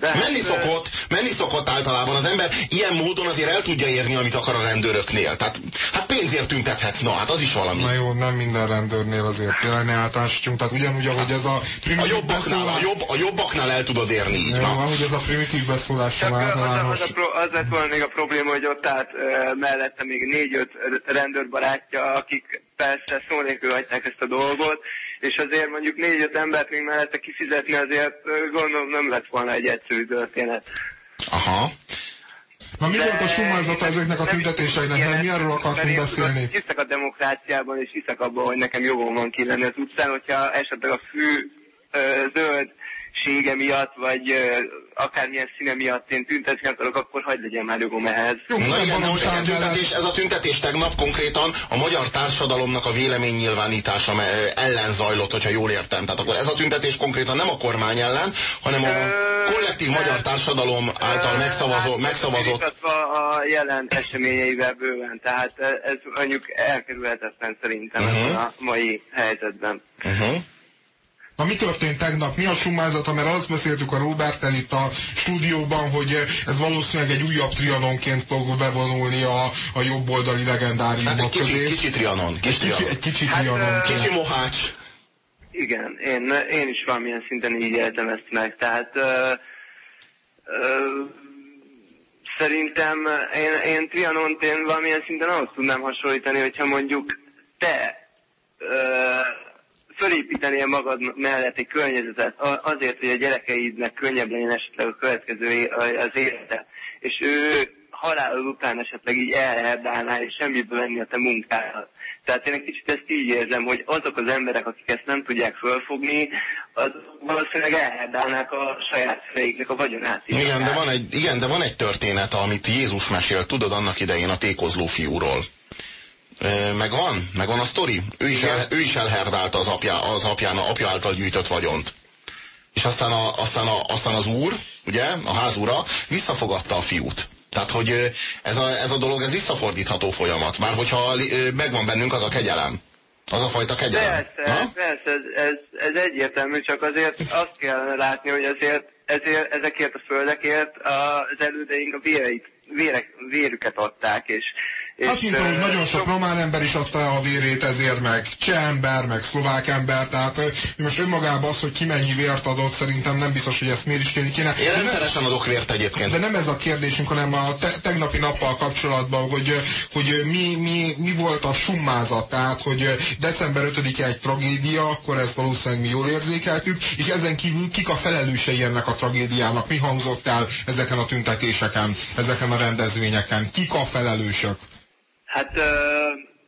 De menni hát, szokott, menni szokott általában az ember, ilyen módon azért el tudja érni, amit akar a rendőröknél. Tehát, hát pénzért tüntethetsz, na hát az is valami. Na jó, nem minden rendőrnél azért ne általánosítsunk, tehát ugyanúgy, ahogy ez a primitív a jobbaknál, beszólás... a, jobb, a jobbaknál el tudod érni, így van. Ahogy ez a primitív beszólás sem általános... Az, az, a, az lett volna még a probléma, hogy ott állt uh, mellette még négy-öt rendőrbarátja, akik persze szó nélkül hagyták ezt a dolgot, és azért mondjuk négy-öt embert még mellette kifizetni azért gondolom nem lett volna egy egyszerű történet. Aha. Na mi volt a summázata ezeknek a tüntetéseknek, mert mi erről akartunk beszélni? Hiszek a demokráciában, és hiszek abban, hogy nekem jogom van ki lenni az utcán, hogyha esetleg a fű ö, zöld sége miatt, vagy akármilyen színe miatt én tüntetni akarok, akkor hagyd legyen már jogom ehhez. Jó, Na igen, nem, ez, a tüntetés, ez a tüntetés tegnap konkrétan a magyar társadalomnak a véleménynyilvánítása ellen zajlott, hogyha jól értem. Tehát akkor ez a tüntetés konkrétan nem a kormány ellen, hanem a kollektív magyar társadalom által megszavazó, hát, megszavazott... A jelen eseményeivel bőven, tehát ez mondjuk elkerülhetetlen szerintem uh -huh. a mai helyzetben. Uh -huh. Na mi történt tegnap? Mi a summázata? Mert azt beszéltük a Robert itt a stúdióban, hogy ez valószínűleg egy újabb trianonként fog bevonulni a, a jobboldali legendáriumok hát egy kicsi, közé. Kicsi trianon. Kicsi, egy kicsi, egy kicsi hát, trianon. Kicsi mohács. Igen, én, én is valamilyen szinten így éltem ezt meg. Tehát ö, ö, szerintem én, én trianont én valamilyen szinten ahhoz tudnám hasonlítani, hogyha mondjuk te ö, fölépítenél magad mellett egy környezetet azért, hogy a gyerekeidnek könnyebb legyen esetleg a következő az élete, és ő halálod után esetleg így elherdálná, és semmiből lenni a te munkádat. Tehát én egy kicsit ezt így érzem, hogy azok az emberek, akik ezt nem tudják fölfogni, az valószínűleg elherdálnák a saját fejéknek a vagyonát. Igen de, van egy, igen, de van egy történet, amit Jézus mesélt, tudod, annak idején a tékozló fiúról. Megvan? Megvan a sztori? Ő is, el, ő is elherdálta az, apja, az apján, apja által gyűjtött vagyont. És aztán, a, aztán, a, aztán az úr, ugye, a házúra visszafogadta a fiút. Tehát, hogy ez a, ez a dolog, ez visszafordítható folyamat. Már hogyha megvan bennünk az a kegyelem. Az a fajta kegyelem. Persze, ha? persze ez, ez, ez egyértelmű, csak azért azt kell látni, hogy azért ezért, ezekért a földekért az elődeink a véreit, vérek, vérüket adták, és Hát mint ahogy nagyon sok román ember is adta a vérét ezért, meg cseh ember, meg szlovák ember, tehát most önmagában az, hogy ki mennyi vért adott, szerintem nem biztos, hogy ezt is kéne. Én rendszeresen adok vért egyébként. De nem ez a kérdésünk, hanem a te tegnapi nappal kapcsolatban, hogy, hogy mi, mi, mi volt a summázat, tehát hogy december 5-e egy tragédia, akkor ezt valószínűleg mi jól érzékeltük, és ezen kívül kik a felelősei ennek a tragédiának, mi hangzott el ezeken a tüntetéseken, ezeken a rendezvényeken, kik a felelősök? Hát ö,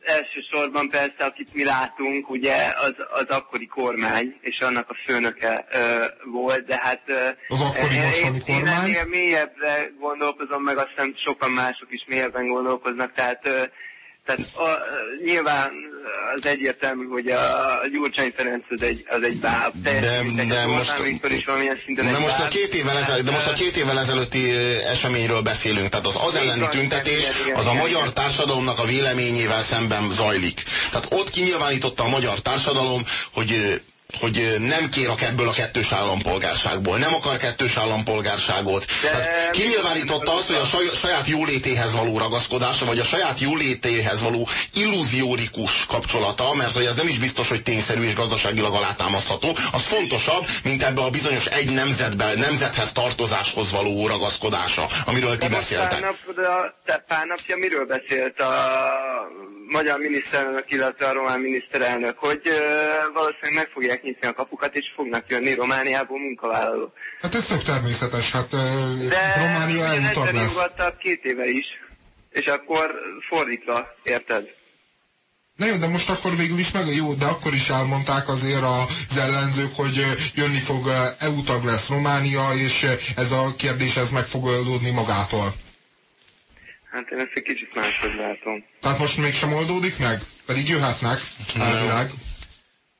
elsősorban persze, akit mi látunk, ugye az, az akkori kormány, és annak a főnöke ö, volt, de hát... Ö, az akkori mostani kormány? Én mélyebbre gondolkozom, meg azt hiszem sokan mások is mélyebben gondolkoznak, tehát ö, tehát a, nyilván az egyértelmű, hogy a, a Gyurcsány Ferenc az egy, az egy báb. De, de, de most, is szinten de most, a két évvel ezel, de most a két évvel ezelőtti eseményről beszélünk. Tehát az az elleni tüntetés az a magyar társadalomnak a véleményével szemben zajlik. Tehát ott kinyilvánította a magyar társadalom, hogy hogy nem kér ebből a kettős állampolgárságból, nem akar kettős állampolgárságot. De Tehát kinyilvánította azt, hogy a saját jólétéhez való ragaszkodása, vagy a saját jólétéhez való illúziórikus kapcsolata, mert hogy ez nem is biztos, hogy tényszerű és gazdaságilag alátámasztható, az fontosabb, mint ebbe a bizonyos egy nemzetben, nemzethez tartozáshoz való ragaszkodása, amiről ti beszéltek. Pár, nap, de a, te pár napja miről beszélt a magyar miniszterelnök, illetve a román miniszterelnök, hogy ö, valószínűleg meg fogják nyitni a kapukat, és fognak jönni Romániából munkavállalók. Hát ez tök természetes, hát ö, De Románia elutag lesz. riogattak két éve is, és akkor fordítva, érted? Na jó, de most akkor végül is meg jó, de akkor is elmondták azért az ellenzők, hogy jönni fog, EU tag lesz Románia, és ez a kérdés ez meg fog oldódni magától. Hát én ezt egy kicsit máshogy látom. Tehát most mégsem oldódik meg? Pedig jöhetnek, elvileg.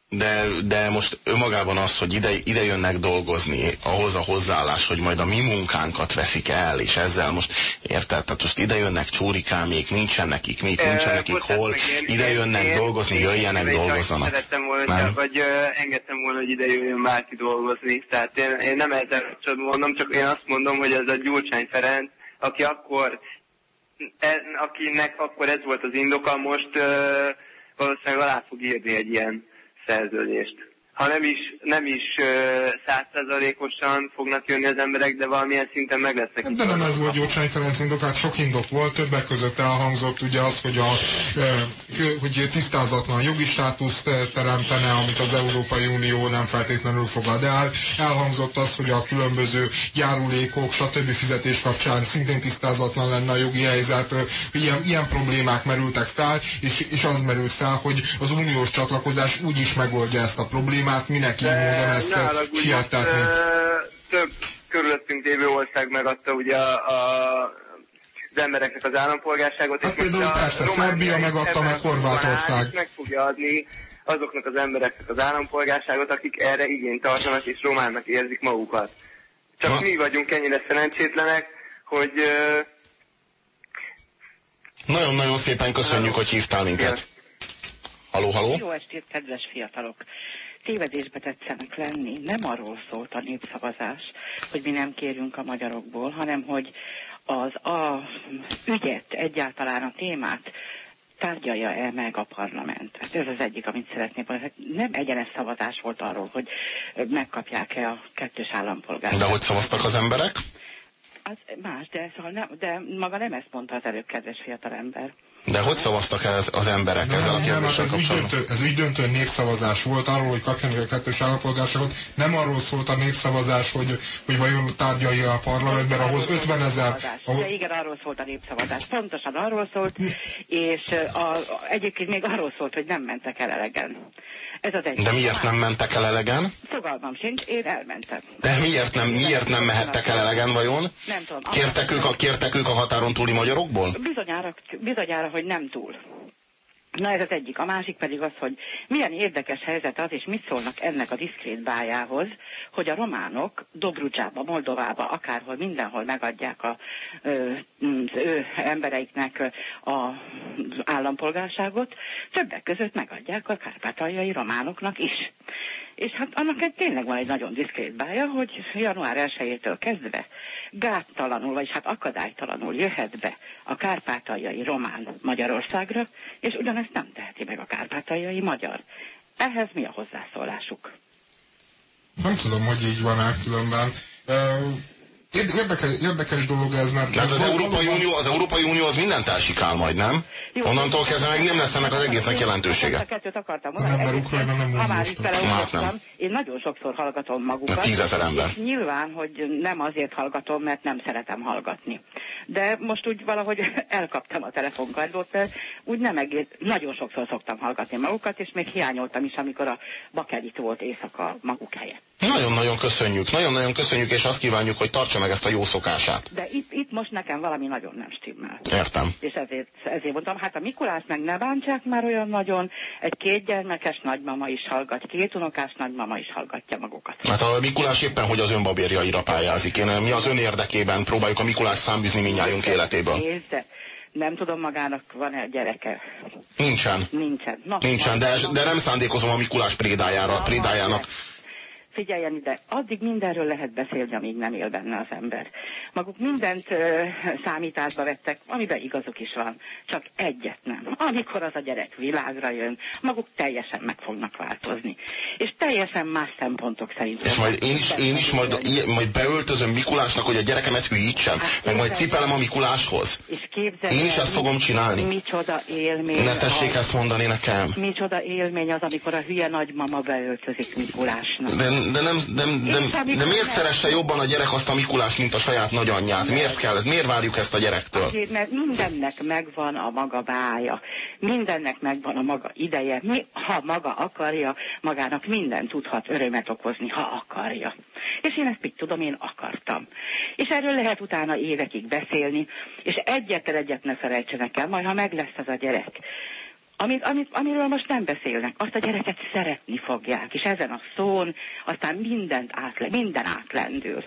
De, de most önmagában az, hogy ide, ide jönnek dolgozni, ahhoz a hozzáállás, hogy majd a mi munkánkat veszik el, és ezzel most, érted? Tehát most ide jönnek csórikámék, nincsen nekik mit, nincsen nekik hol, ide jönnek dolgozni, jöjjenek, csak dolgozzanak. Szerettem volna, Nem? csak, vagy ö, engedtem volna, hogy ide jöjjön bárki dolgozni. Tehát én, én nem ezzel kapcsolatban mondom, csak én azt mondom, hogy ez a Gyurcsány Ferenc, aki akkor, e, akinek akkor ez volt az indoka, most ö, valószínűleg alá fog írni egy ilyen szerződést. Ha nem is, nem is százszerzalékosan fognak jönni az emberek, de valamilyen szinten meg lesznek. Hát De nem ez volt Gyurcsány Ferenc indokát, sok indok volt, többek között elhangzott ugye az, hogy, a, hogy tisztázatlan jogi státuszt teremtene, amit az Európai Unió nem feltétlenül fogad el. Elhangzott az, hogy a különböző járulékok, stb. fizetés kapcsán szintén tisztázatlan lenne a jogi helyzet, ilyen, ilyen problémák merültek fel, és, és az merült fel, hogy az uniós csatlakozás úgy is megoldja ezt a problémát, minek így módon ezt most, ö, Több körülöttünk lévő ország megadta ugye a, a az embereknek az állampolgárságot. Hát és például a persze, Szerbia megadta, meg a Horvátország. Meg fogja adni azoknak az embereknek az állampolgárságot, akik erre igényt tartanak és románnak érzik magukat. Csak Na. mi vagyunk ennyire szerencsétlenek, hogy Nagyon-nagyon szépen köszönjük, hogy hívtál minket. Haló, haló? Jó estét, kedves fiatalok! Tévedésbe tetszenek lenni. Nem arról szólt a népszavazás, hogy mi nem kérünk a magyarokból, hanem hogy az a ügyet, egyáltalán a témát tárgyalja el meg a parlament. Hát ez az egyik, amit szeretnék mondani. Hát nem egyenes szavazás volt arról, hogy megkapják-e a kettős állampolgárt. De hogy szavaztak az emberek? Az más, de, szóval nem, de maga nem ezt mondta az előbb, kedves fiatalember. De hogy szavaztak el az- az emberek ezzel a Nem, nem, hát kérdéssel ez kapcsolatban? ügydöntő, ez ügydöntő népszavazás volt arról, hogy kapjanak a kettős állampolgárságot. Nem arról szólt a népszavazás, hogy, hogy vajon tárgyalja a parlament, mert ahhoz 50 ezer... Ahhoz, De igen, arról szólt a népszavazás. Pontosan arról szólt, és a, a, egyébként még arról szólt, hogy nem mentek el elegen. Ez az egy. De miért nem mentek el elegen? Fogalmam sincs, én elmentem. De miért nem, miért nem mehettek el elegen vajon? Nem tudom. Kértek ők a, kértek ők a határon túli magyarokból? Bizonyára, bizonyára, hogy nem túl. Na ez az egyik. A másik pedig az, hogy milyen érdekes helyzet az, és mit szólnak ennek a diszkrét bájához, hogy a románok Dobrudzsába, Moldovába, akárhol, mindenhol megadják a, az ő embereiknek ö, a állampolgárságot, többek között megadják a kárpátaljai románoknak is. És hát annak tényleg van egy nagyon diszkrét bája, hogy január 1-től kezdve gáttalanul, vagyis hát akadálytalanul jöhet be a kárpátaljai román Magyarországra, és ugyanezt nem teheti meg a kárpátaljai magyar. Ehhez mi a hozzászólásuk? nem tudom, hogy így van-e különben. Érdekes, érdekes dolog ez, mert... Hát az valóban- Európai Unió, az Európai Unió az mindent elsikál majd, nem? Onnantól kezdve meg nem lesz ennek az egésznek jelentősége. Ezt a kettőt akartam Nem, mert Ukrajna nem Ha már uniós itt nem. én nagyon sokszor hallgatom magukat. Tízezer ember. És nyilván, hogy nem azért hallgatom, mert nem szeretem hallgatni. De most úgy valahogy elkaptam a telefonkardot, mert úgy nem egész, nagyon sokszor szoktam hallgatni magukat, és még hiányoltam is, amikor a bakelit volt éjszaka maguk helyett. Nagyon-nagyon köszönjük, nagyon-nagyon köszönjük, és azt kívánjuk, hogy tartsa meg ezt a jó szokását. De itt, itt most nekem valami nagyon nem stimmel. Értem. És ezért, ezért mondtam, hát a Mikulás meg ne bántsák már olyan nagyon, egy kétgyermekes nagymama is hallgat, két unokás nagymama is hallgatja magukat. Hát a Mikulás éppen, hogy az önbabérjaira pályázik. Én, mi az ön érdekében próbáljuk a Mikulás száműzni minnyájunk életéből. Nézd, nem tudom magának van-e gyereke. Nincsen. Nincsen. Na, Nincsen, de, de nem szándékozom a Mikulás prédájára, Na, prédájának. Figyeljen ide, addig mindenről lehet beszélni, amíg nem él benne az ember. Maguk mindent ö, számításba vettek, amiben igazuk is van, csak egyet nem. Amikor az a gyerek világra jön, maguk teljesen meg fognak változni. És teljesen más szempontok szerint. És majd én is, én is majd, majd beöltözöm Mikulásnak, hogy a gyerekemet hűítsem, hát, meg majd cipelem a Mikuláshoz. És képzelj Én is ezt fogom csinálni. Micsoda élmény. Ne tessék az, ezt mondani nekem. Micsoda élmény az, amikor a hülye nagymama beöltözik Mikulásnak. De, de, nem, de, de, de miért szeresse jobban a gyerek azt a Mikulást, mint a saját nagyanyját? Miért kell ez? Miért várjuk ezt a gyerektől? Azért, mert mindennek megvan a maga bája. Mindennek megvan a maga ideje. Mi, ha maga akarja, magának minden tudhat örömet okozni, ha akarja. És én ezt mit tudom, én akartam. És erről lehet utána évekig beszélni, és egyetlen egyet ne felejtsenek el, majd ha meg lesz az a gyerek, amit, amit, amiről most nem beszélnek, azt a gyereket szeretni fogják, és ezen a szón aztán mindent átle, minden átlendül.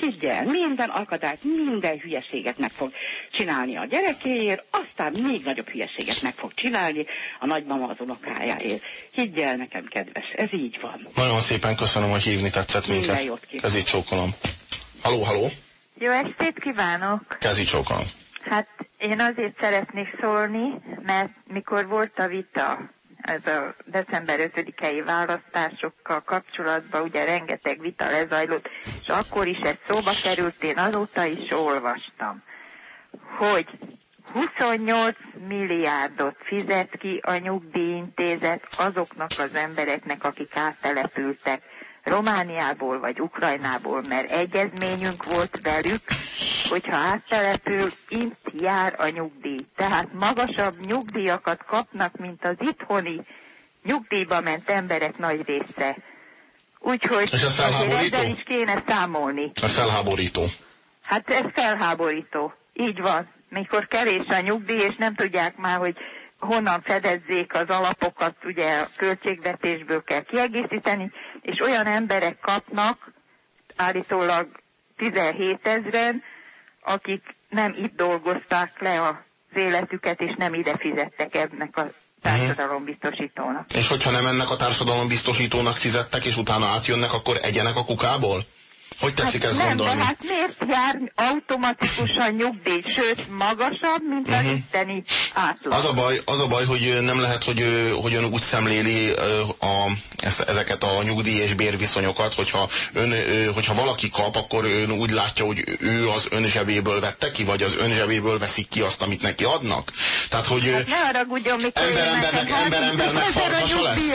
Higgye el, minden akadályt, minden hülyeséget meg fog csinálni a gyerekéért, aztán még nagyobb hülyeséget meg fog csinálni a nagymama az unokájáért. Higgye el nekem, kedves, ez így van. Nagyon szépen köszönöm, hogy hívni tetszett Minden minket. jót kívánok. Ez így csókolom. Haló, haló? Jó estét kívánok! Kezi csókolom. Hát én azért szeretnék szólni, mert mikor volt a vita, ez a december 5-i választásokkal kapcsolatban, ugye rengeteg vita lezajlott, és akkor is ez szóba került, én azóta is olvastam, hogy 28 milliárdot fizet ki a nyugdíjintézet azoknak az embereknek, akik áttelepültek Romániából vagy Ukrajnából, mert egyezményünk volt velük, hogyha áttelepül, itt jár a nyugdíj. Tehát magasabb nyugdíjakat kapnak, mint az itthoni nyugdíjba ment emberek nagy része. Úgyhogy És ez ezzel is kéne számolni. Ez felháborító. Hát ez felháborító. Így van. Mikor kevés a nyugdíj, és nem tudják már, hogy honnan fedezzék az alapokat, ugye a költségvetésből kell kiegészíteni, és olyan emberek kapnak, állítólag 17 ezeren, akik nem itt dolgozták le az életüket, és nem ide fizettek ennek a társadalombiztosítónak. És hogyha nem ennek a társadalombiztosítónak fizettek, és utána átjönnek, akkor egyenek a kukából? Hogy tetszik ezt nem, gondolni? de hát miért jár automatikusan nyugdíj, sőt magasabb, mint az itteni átlag? Az a baj, az a baj hogy nem lehet, hogy, hogy ön úgy szemléli a, ezeket a nyugdíj és bérviszonyokat, hogyha, ön, hogyha valaki kap, akkor ön úgy látja, hogy ő az ön zsebéből vette ki, vagy az ön zsebéből veszik ki azt, amit neki adnak. Tehát, hogy Hát ne haragudjon, mikor Ember embernek- ember 30 embernek farkasa lesz?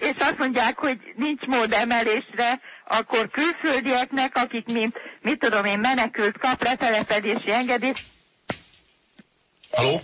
És azt mondják, hogy nincs mód emelésre, akkor külföldieknek, akik mint, mit tudom én, menekült kap letelepedési engedélyt, Haló?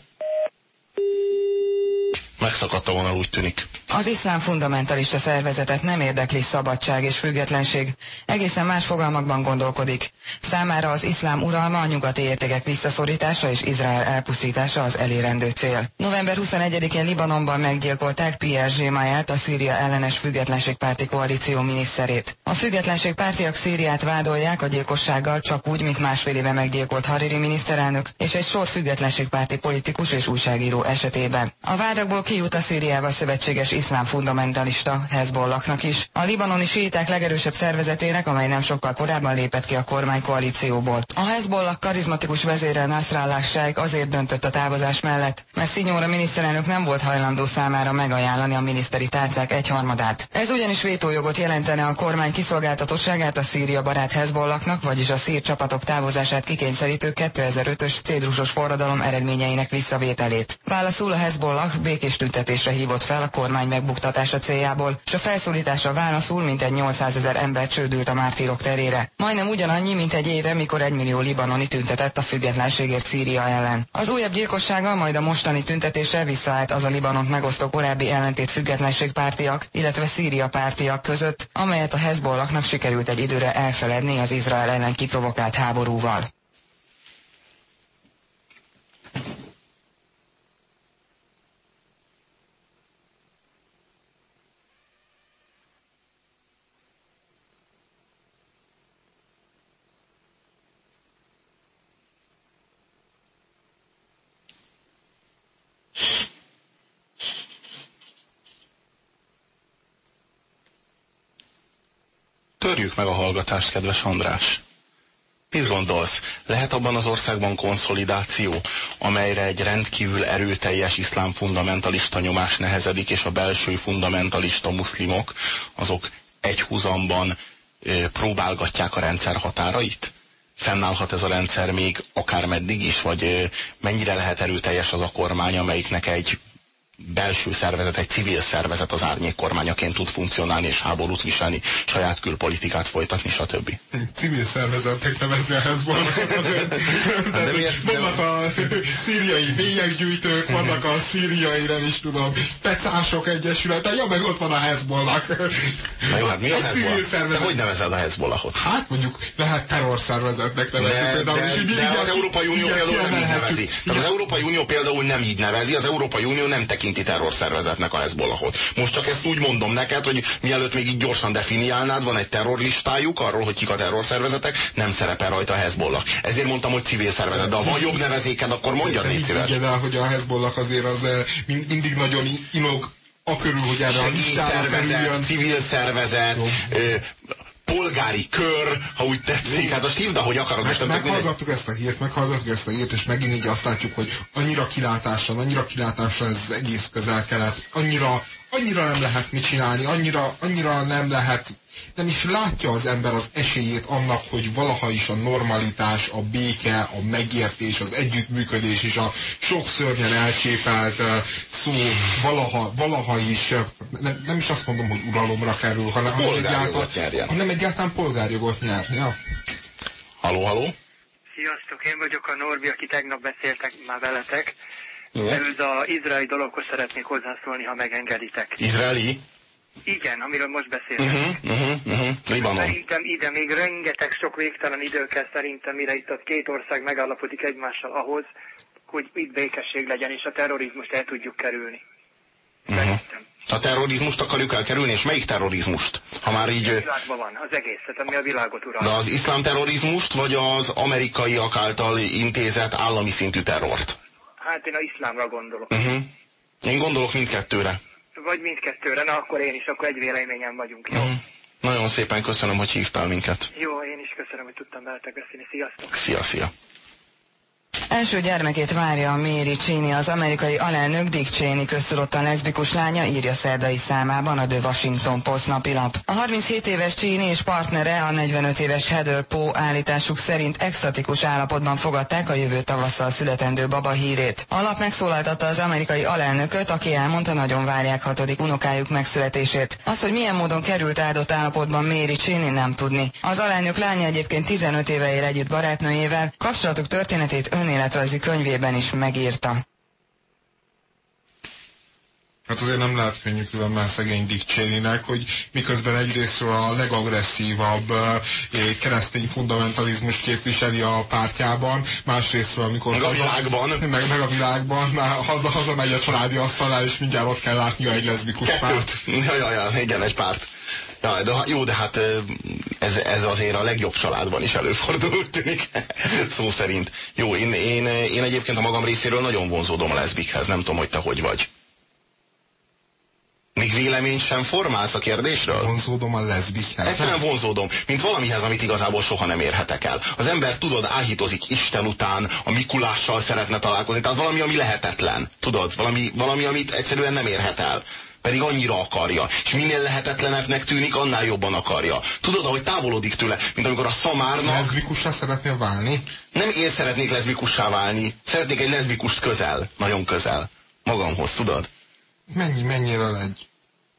Megszakadt a vonal, úgy tűnik. Az iszlám fundamentalista szervezetet nem érdekli szabadság és függetlenség, egészen más fogalmakban gondolkodik. Számára az iszlám uralma a nyugati értékek visszaszorítása és Izrael elpusztítása az elérendő cél. November 21-én Libanonban meggyilkolták Pierre Zsémáját, a Szíria ellenes függetlenségpárti koalíció miniszterét. A függetlenségpártiak Szíriát vádolják a gyilkossággal csak úgy, mint másfél éve meggyilkolt Hariri miniszterelnök és egy sor függetlenségpárti politikus és újságíró esetében. A vádakból kijut a Szíriával szövetséges iszlám fundamentalista Hezbollahnak is. A libanoni síiták legerősebb szervezetének, amely nem sokkal korábban lépett ki a kormánykoalícióból. A Hezbollah karizmatikus vezére Nasrallah azért döntött a távozás mellett, mert Szinyóra miniszterelnök nem volt hajlandó számára megajánlani a miniszteri tárcák egyharmadát. Ez ugyanis vétójogot jelentene a kormány kiszolgáltatottságát a Szíria barát Hezbollahnak, vagyis a szír csapatok távozását kikényszerítő 2005-ös cédrusos forradalom eredményeinek visszavételét. Válaszul a Hezbollah békés tüntetésre hívott fel a kormány megbuktatása céljából, és a felszólításra válaszul mintegy 800 ezer ember csődült a mártírok terére. Majdnem ugyanannyi, mint egy éve, mikor egy millió libanoni tüntetett a függetlenségért Szíria ellen. Az újabb gyilkossággal, majd a mostani tüntetéssel visszaállt az a Libanont megosztó korábbi ellentét függetlenségpártiak, illetve Szíria pártiak között, amelyet a Hezbollahnak sikerült egy időre elfeledni az Izrael ellen kiprovokált háborúval. Törjük meg a hallgatást, kedves András. Mit gondolsz? Lehet abban az országban konszolidáció, amelyre egy rendkívül erőteljes iszlám fundamentalista nyomás nehezedik, és a belső fundamentalista muszlimok azok egyhuzamban e, próbálgatják a rendszer határait? Fennállhat ez a rendszer még akár meddig is, vagy e, mennyire lehet erőteljes az a kormány, amelyiknek egy belső szervezet, egy civil szervezet az árnyék kormányaként tud funkcionálni és háborút viselni, saját külpolitikát folytatni, stb. Civil szervezetnek nevezni a Hezbollah. miért? Vannak a szíriai bélyeggyűjtők, vannak a szíriai, nem is tudom, pecások egyesülete, ja, meg ott van a Hezbollah. Na jó, hát mi a Hezbollah? hogy nevezed a Hezbollahot? Hát mondjuk lehet terrorszervezetnek nevezni De, például, de, és így de igen, az Európai Unió például nem így kiemelhetjük. nevezi. Tehát az Európai Unió például nem így nevezi, az Európai Unió nem tekinti terrorszervezetnek a Hezbollahot. Most csak ezt úgy mondom neked, hogy mielőtt még így gyorsan definiálnád, van egy terrorlistájuk arról, hogy kik a terrorszervezetek, nem szerepel rajta a Hezbollah. Ezért mondtam, hogy civil szervezet, de ha van jobb nevezéked, akkor légy így szíves. igen, el, hogy a Hezbollah azért az eh, mind- mindig nagyon inog a körül, hogy erre a listára Segélyszervezet, kerüljön. civil szervezet, Jó. ö, polgári kör, ha úgy tetszik. Hát most hívd, ahogy akarod. Meg, meghallgattuk ezt a hírt, meghallgattuk ezt a hírt, és megint így azt látjuk, hogy annyira kilátással, annyira kilátással ez az egész közel-kelet, annyira, annyira nem lehet mit csinálni, annyira, annyira nem lehet, nem is látja az ember az esélyét annak, hogy valaha is a normalitás, a béke, a megértés, az együttműködés és a sok szörnyen elcsépelt szó valaha, valaha is, nem, nem is azt mondom, hogy uralomra kerül, hanem, egyáltalán, nyerjen. hanem egyáltalán polgárjogot nyer. Ja. Haló, haló? Sziasztok, én vagyok a Norbi, aki tegnap beszéltek már veletek. Ez az izraeli dologhoz szeretnék hozzászólni, ha megengeditek. Izraeli? Igen, amiről most beszéltek. Uh-huh, uh-huh, uh-huh. Libanon. Szerintem ide még rengeteg sok végtelen idő kell szerintem, mire itt a két ország megállapodik egymással ahhoz, hogy itt békesség legyen, és a terrorizmust el tudjuk kerülni. Szerintem. A terrorizmust akarjuk elkerülni, és melyik terrorizmust? Ha már így... A világban van, az egészet, ami a világot De uralja. az iszlám terrorizmust, vagy az amerikaiak által intézett állami szintű terrort? Hát én a iszlámra gondolok. Uh-huh. Én gondolok mindkettőre. Vagy mindkettőre, na akkor én is, akkor egy véleményen vagyunk. Jó, Uh-huh. Nagyon szépen köszönöm, hogy hívtál minket. Jó én is köszönöm, hogy tudtam veletek beszélni. Sziasztok! Szia, szia. Első gyermekét várja a Mary Cheney, az amerikai alelnök Dick Cheney köztudottan leszbikus lánya, írja szerdai számában a The Washington Post napilap. A 37 éves Cheney és partnere, a 45 éves Heather Poe állításuk szerint extatikus állapotban fogadták a jövő tavasszal születendő baba hírét. A lap megszólaltatta az amerikai alelnököt, aki elmondta, nagyon várják hatodik unokájuk megszületését. Az, hogy milyen módon került áldott állapotban Mary Cheney nem tudni. Az alelnök lánya egyébként 15 éve él együtt barátnőjével, kapcsolatuk történetét önéletrajzi könyvében is megírta. Hát azért nem lehet könnyű különben szegény Dick hogy miközben egyrésztről a legagresszívabb eh, keresztény fundamentalizmus képviseli a pártjában, másrésztről, amikor Meg a világban. meg, meg a világban, már haza, hazamegy a családi asztalnál, és mindjárt ott kell látnia egy leszbikus párt. Kettőt. Ja, ja, ja, igen, egy párt. Ja, de, jó, de hát ez, ez azért a legjobb családban is előfordul, tűnik, szó szerint. Jó, én, én, én egyébként a magam részéről nagyon vonzódom a leszbikhez, nem tudom, hogy te hogy vagy. Még véleményt sem formálsz a kérdésről? Vonzódom a leszbikhez. Egyszerűen vonzódom, mint valamihez, amit igazából soha nem érhetek el. Az ember, tudod, áhítozik Isten után, a Mikulással szeretne találkozni, tehát valami, ami lehetetlen. Tudod, valami, valami amit egyszerűen nem érhet el. Pedig annyira akarja. És minél lehetetlenebbnek tűnik, annál jobban akarja. Tudod, ahogy távolodik tőle, mint amikor a szamárnak... Leszbikusra szeretnél válni? Nem én szeretnék leszbikussá válni. Szeretnék egy leszbikust közel. Nagyon közel. Magamhoz, tudod? Mennyi, mennyire egy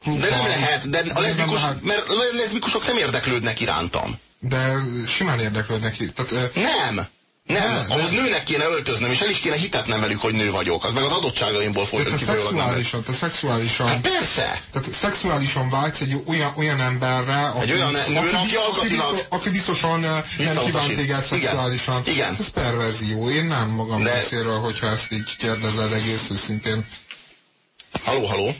De nem lehet, de a leszbikus, lehet. mert a leszbikusok nem érdeklődnek irántam. De simán érdeklődnek. Tehát, Nem! Nem, Nem, ahhoz nem. nőnek kéne öltöznöm, és el is kéne hitetnem velük, hogy nő vagyok. Az meg az adottságaimból de foly, te kifolyólag nem megy. szexuálisan, te szexuálisan, Hát persze! tehát szexuálisan vágysz egy olyan, olyan emberre, aki, olyan nőre, aki aki, alkatilag- biztos, aki biztosan ö, nem kívánt téged Igen. szexuálisan. Igen. Ez perverzió. Én nem magam De- részéről, hogyha ezt így kérdezed egész őszintén. Haló, haló!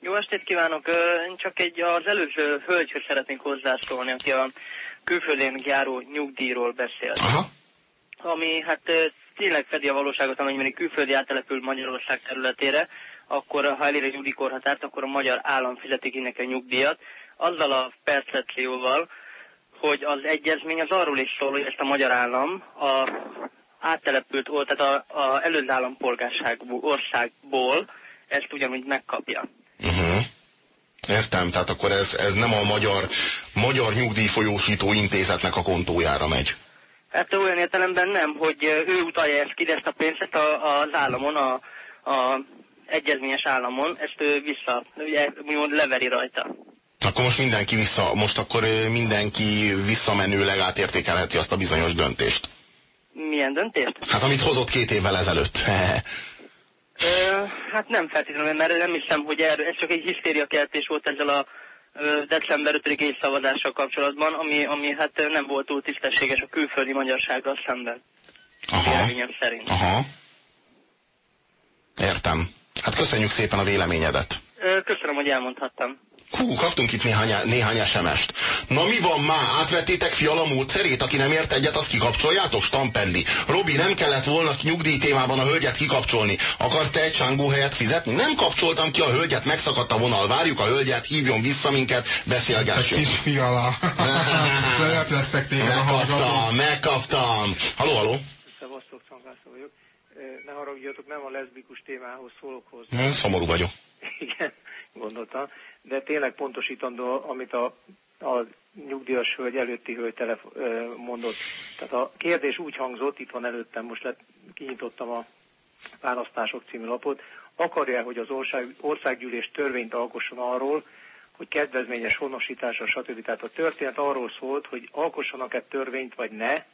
Jó estét kívánok! Én csak egy az előző hölgyhöz szeretnék hozzászólni, aki a külföldén járó nyugdíjról beszélt. Aha. Ami hát tényleg fedi a valóságot, amennyiben külföldi áttelepül Magyarország területére, akkor ha elér egy nyugdíjkorhatárt, akkor a magyar állam fizeti ki neki a nyugdíjat, azzal a percepcióval, hogy az egyezmény az arról is szól, hogy ezt a magyar állam a áttelepült, tehát a, a előző állampolgárságból, országból ezt ugyanúgy megkapja. Uh-huh. Értem, tehát akkor ez, ez nem a magyar, magyar nyugdíjfolyósító intézetnek a kontójára megy. Hát olyan értelemben nem, hogy ő utalja ezt ki, de ezt a pénzt ezt a, az államon, a, a egyezményes államon, ezt ő vissza, ugye úgymond leveri rajta. Akkor most mindenki vissza, most akkor mindenki visszamenőleg átértékelheti azt a bizonyos döntést. Milyen döntést? Hát amit hozott két évvel ezelőtt. Ö, hát nem feltétlenül, mert nem hiszem, hogy erről, ez csak egy hisztériakeltés volt ezzel a december 5-i szavazással kapcsolatban, ami, ami hát nem volt túl tisztességes a külföldi magyarsággal szemben. Aha. szerint. Aha. Értem. Hát köszönjük szépen a véleményedet. Köszönöm, hogy elmondhattam. Hú, kaptunk itt néhány, néhány SMS-t. Na mi van már? Átvettétek fiala módszerét? Aki nem ért egyet, azt kikapcsoljátok? Stampedli. Robi, nem kellett volna nyugdíj témában a hölgyet kikapcsolni. Akarsz te egy csángó helyet fizetni? Nem kapcsoltam ki a hölgyet, megszakadt a vonal. Várjuk a hölgyet, hívjon vissza minket, beszélgessünk. Egy kis fiala. Lelepleztek téged a hallgatók. Megkaptam, megkaptam. Haló, haló. Szevasztok, Szangásza vagyok. Ne haragudjatok, nem a leszbikus témához szólok hozzá. Szomorú vagyok. Igen, gondoltam de tényleg pontosítandó, amit a, a nyugdíjas hölgy előtti hölgy telefo- mondott. Tehát a kérdés úgy hangzott, itt van előttem, most lett, kinyitottam a választások című lapot, akarja, hogy az ország, országgyűlés törvényt alkosson arról, hogy kedvezményes honosítása, stb. Tehát a történet arról szólt, hogy alkossanak-e törvényt, vagy ne,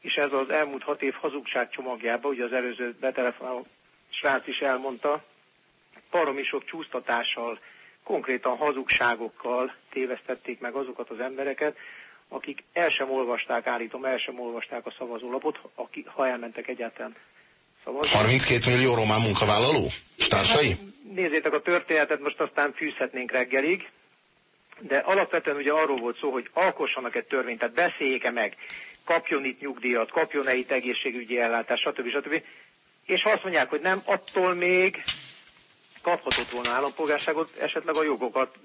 és ez az elmúlt hat év hazugság csomagjában, ugye az előző betelefonáló srác is elmondta, baromi sok csúsztatással, konkrétan hazugságokkal tévesztették meg azokat az embereket, akik el sem olvasták, állítom, el sem olvasták a szavazólapot, akik, ha elmentek egyáltalán szavazni. 32 millió román munkavállaló? társai? Hát, nézzétek a történetet, most aztán fűzhetnénk reggelig, de alapvetően ugye arról volt szó, hogy alkossanak egy törvényt, tehát beszéljék-e meg, kapjon itt nyugdíjat, kapjon-e itt egészségügyi ellátást, stb. stb. És ha azt mondják, hogy nem, attól még kaphatott volna állampolgárságot, esetleg a jogokat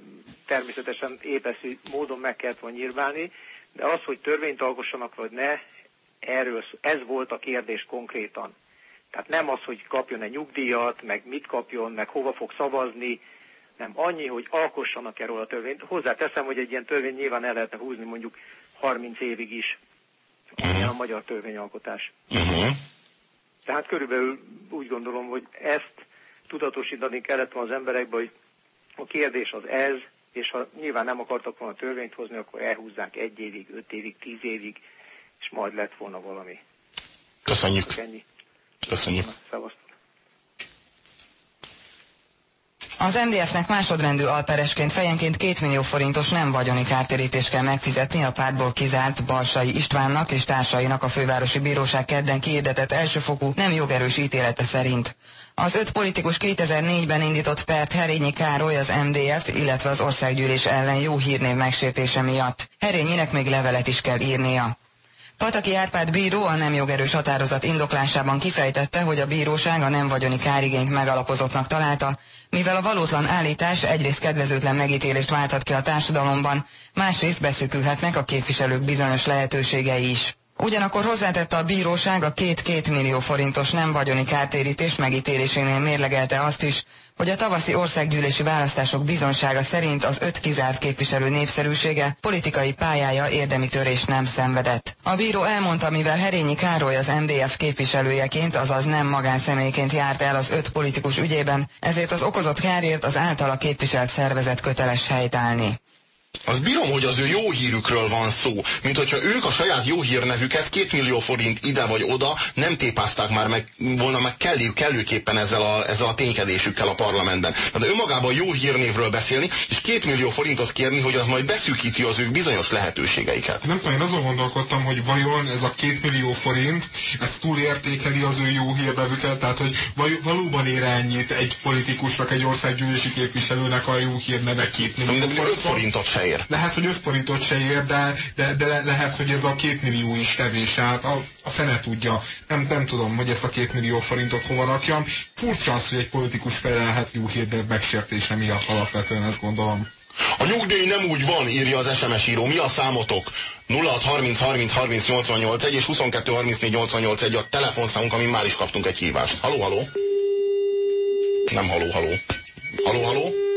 természetesen épeszű módon meg kellett volna nyírválni, de az, hogy törvényt alkossanak vagy ne, erről, ez volt a kérdés konkrétan. Tehát nem az, hogy kapjon egy nyugdíjat, meg mit kapjon, meg hova fog szavazni, nem annyi, hogy alkossanak erről a törvényt. Hozzáteszem, hogy egy ilyen törvény nyilván el lehetne húzni mondjuk 30 évig is, amilyen a magyar törvényalkotás. Uh-huh. Tehát körülbelül úgy gondolom, hogy ezt tudatosítani kellett volna az emberekbe, hogy a kérdés az ez, és ha nyilván nem akartak volna törvényt hozni, akkor elhúzzák egy évig, öt évig, tíz évig, és majd lett volna valami. Köszönjük. Ennyi. Köszönjük. Szevasztok. Az MDF-nek másodrendű alperesként fejenként 2 millió forintos nem vagyoni kártérítést kell megfizetni a pártból kizárt Balsai Istvánnak és társainak a fővárosi bíróság kedden kiirdetett elsőfokú nem jogerős ítélete szerint. Az öt politikus 2004-ben indított pert Herényi Károly az MDF, illetve az országgyűlés ellen jó hírnév megsértése miatt. Herényinek még levelet is kell írnia. Pataki Árpád bíró a nem jogerős határozat indoklásában kifejtette, hogy a bíróság a nem vagyoni kárigényt megalapozottnak találta, mivel a valótlan állítás egyrészt kedvezőtlen megítélést válthat ki a társadalomban, másrészt beszűkülhetnek a képviselők bizonyos lehetőségei is. Ugyanakkor hozzátette a bíróság a két-két millió forintos nem vagyoni kártérítés megítélésénél mérlegelte azt is, hogy a tavaszi országgyűlési választások bizonsága szerint az öt kizárt képviselő népszerűsége politikai pályája érdemi törés nem szenvedett. A bíró elmondta, mivel Herényi Károly az MDF képviselőjeként, azaz nem magánszemélyként járt el az öt politikus ügyében, ezért az okozott kárért az általa képviselt szervezet köteles helytállni. Az bírom, hogy az ő jó hírükről van szó, mint hogyha ők a saját jó hírnevüket két millió forint ide vagy oda nem tépázták már meg volna meg kellő, kellőképpen ezzel a, ezzel a ténykedésükkel a parlamentben. De önmagában jó hírnévről beszélni, és két millió forintot kérni, hogy az majd beszűkíti az ők bizonyos lehetőségeiket. Nem tudom, én azon gondolkodtam, hogy vajon ez a két millió forint, ez túlértékeli az ő jó hírnevüket, tehát hogy valóban ér ennyit egy politikusnak, egy országgyűlési képviselőnek a jó hírneve két millió forint. forintot se ér. Lehet, hogy 5 forintot se ér, de, de, de le, lehet, hogy ez a két millió is kevés. Hát a, a fene tudja. Nem, nem tudom, hogy ezt a két millió forintot hova rakjam. Furcsa az, hogy egy politikus felelhet jó hírnév megsértése miatt alapvetően ezt gondolom. A nyugdíj nem úgy van, írja az SMS író. Mi a számotok? 06 30 30 30 88 1 és 22 34 88 1 a telefonszámunk, amin már is kaptunk egy hívást. Haló, haló? Nem haló, haló. Haló, haló?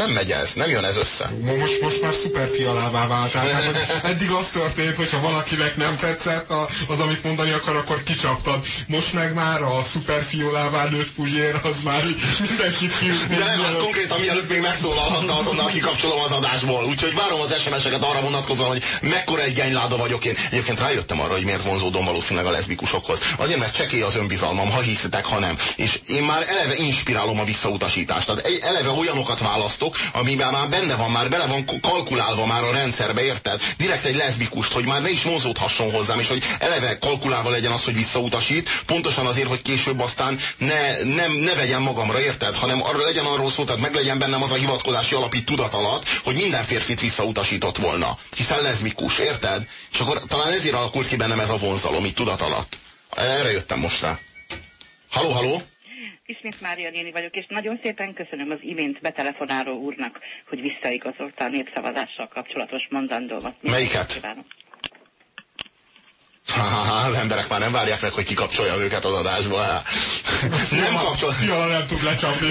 Nem megy ez, nem jön ez össze. Most, most már szuperfialává váltál. Hogy eddig az történt, hogyha valakinek nem tetszett a, az, amit mondani akar, akkor kicsaptad. Most meg már a szuperfiolává nőtt puzsér, az már mindenkit kiütni. De nem, hát konkrétan mielőtt még megszólalhatna, azonnal kikapcsolom az adásból. Úgyhogy várom az SMS-eket arra vonatkozóan, hogy mekkora egy genyláda vagyok én. Egyébként rájöttem arra, hogy miért vonzódom valószínűleg a leszbikusokhoz. Azért, mert csekély az önbizalmam, ha hiszitek, ha nem. És én már eleve inspirálom a visszautasítást. Tehát eleve olyanokat választok, amiben már benne van, már bele van kalkulálva már a rendszerbe, érted? Direkt egy leszbikust, hogy már ne is vonzódhasson hozzám, és hogy eleve kalkulálva legyen az, hogy visszautasít, pontosan azért, hogy később aztán ne, nem, ne vegyen magamra, érted? Hanem arra legyen arról szó, tehát meg legyen bennem az a hivatkozási alapít tudat alatt, hogy minden férfit visszautasított volna. Hiszen leszbikus, érted? És akkor talán ezért alakult ki bennem ez a vonzalom, itt tudat alatt. Erre jöttem most rá. Haló, haló? Ismét Mária néni vagyok, és nagyon szépen köszönöm az imént betelefonáló úrnak, hogy visszaigazolta a népszavazással kapcsolatos mondandómat. Melyiket? Kívánok. Az emberek már nem várják meg, hogy kikapcsolja őket az adásból. Nem kapcsol. Fiala nem tud lecsapni.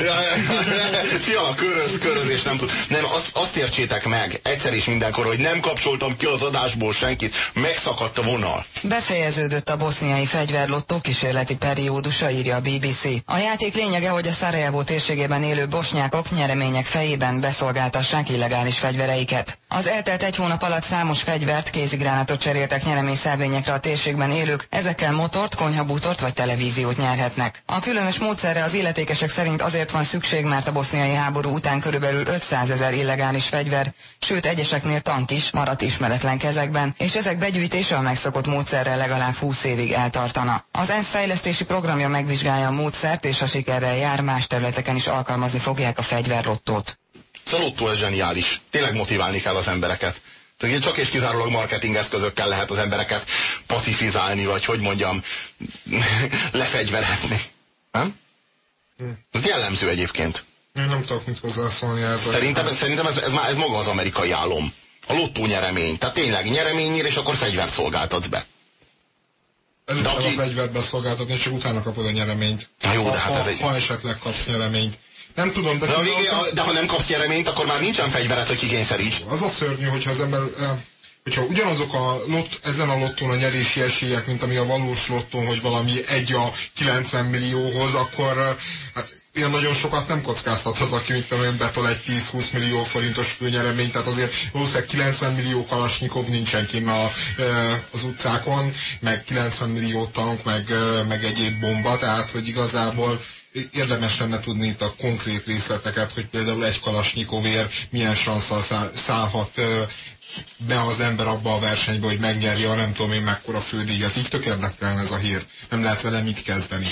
Fiala köröz, köröz és nem tud. Nem, azt, azt értsétek meg egyszer és mindenkor, hogy nem kapcsoltam ki az adásból senkit. Megszakadt a vonal. Befejeződött a boszniai fegyverlottó kísérleti periódusa, írja a BBC. A játék lényege, hogy a Szarajevó térségében élő bosnyákok nyeremények fejében beszolgáltassák illegális fegyvereiket. Az eltelt egy hónap alatt számos fegyvert, kézigránátot cseréltek nyereményszábényekre a térségben élők, ezekkel motort, konyhabútort vagy televíziót nyerhetnek. A különös módszerre az illetékesek szerint azért van szükség, mert a boszniai háború után körülbelül 500 ezer illegális fegyver, sőt egyeseknél tank is maradt ismeretlen kezekben, és ezek begyűjtése a megszokott módszerrel legalább 20 évig eltartana. Az ENSZ fejlesztési programja megvizsgálja a módszert, és ha sikerrel jár, más területeken is alkalmazni fogják a fegyverlottót. Szalottó ez zseniális. Tényleg motiválni kell az embereket. Tehát csak és kizárólag marketing eszközökkel lehet az embereket pacifizálni, vagy hogy mondjam, lefegyverezni. Nem? Ez jellemző egyébként. Én nem tudok mit hozzászólni ezzel. Szerintem, szerintem ez, ez, már, ez maga az amerikai álom. A lottó nyeremény. Tehát tényleg nyereményért, és akkor fegyvert szolgáltatsz be. Előbb aki... a fegyvert beszolgáltatni, és utána kapod a nyereményt. Na jó, ha, de hát ez ha, egy... ha esetleg kapsz nyereményt. Nem tudom, de... De, a végé, a, de ha nem kapsz nyereményt, akkor már nincsen fegyveret, hogy kikényszeríts. Az a szörnyű, hogyha az ember... Hogyha ugyanazok a lott, ezen a lottón a nyerési esélyek, mint ami a valós lottón, hogy valami egy a 90 millióhoz, akkor hát ilyen nagyon sokat nem kockáztat az, aki, mint tudom betol egy 10-20 millió forintos főnyereményt, tehát azért valószínűleg 90 millió kalasnyikov nincsen kint a, az utcákon, meg 90 millió tank, meg, meg egyéb bomba, tehát hogy igazából érdemes lenne tudni itt a konkrét részleteket, hogy például egy kalasnyikovért milyen sanszal szállhat be az ember abba a versenybe, hogy megnyerje a nem tudom én mekkora fődíjat. Így tök érdekelne ez a hír. Nem lehet vele mit kezdeni.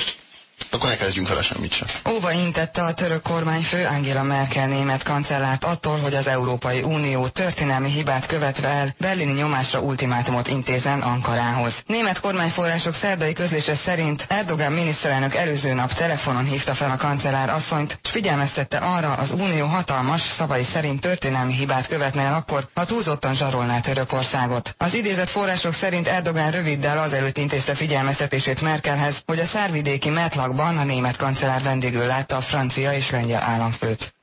Akkor ne kezdjünk vele semmit sem. Óva intette a török kormányfő Angela Merkel német kancellárt attól, hogy az Európai Unió történelmi hibát követve el berlini nyomásra ultimátumot intézen Ankarához. Német kormányforrások szerdai közlése szerint Erdogan miniszterelnök előző nap telefonon hívta fel a kancellár asszonyt, és figyelmeztette arra, az Unió hatalmas, szavai szerint történelmi hibát követne el akkor, ha túlzottan zsarolná Törökországot. Az idézett források szerint Erdogan röviddel azelőtt intézte figyelmeztetését Merkelhez, hogy a szárvidéki Metla Pragban a német kancellár vendégül látta a francia és lengyel államfőt.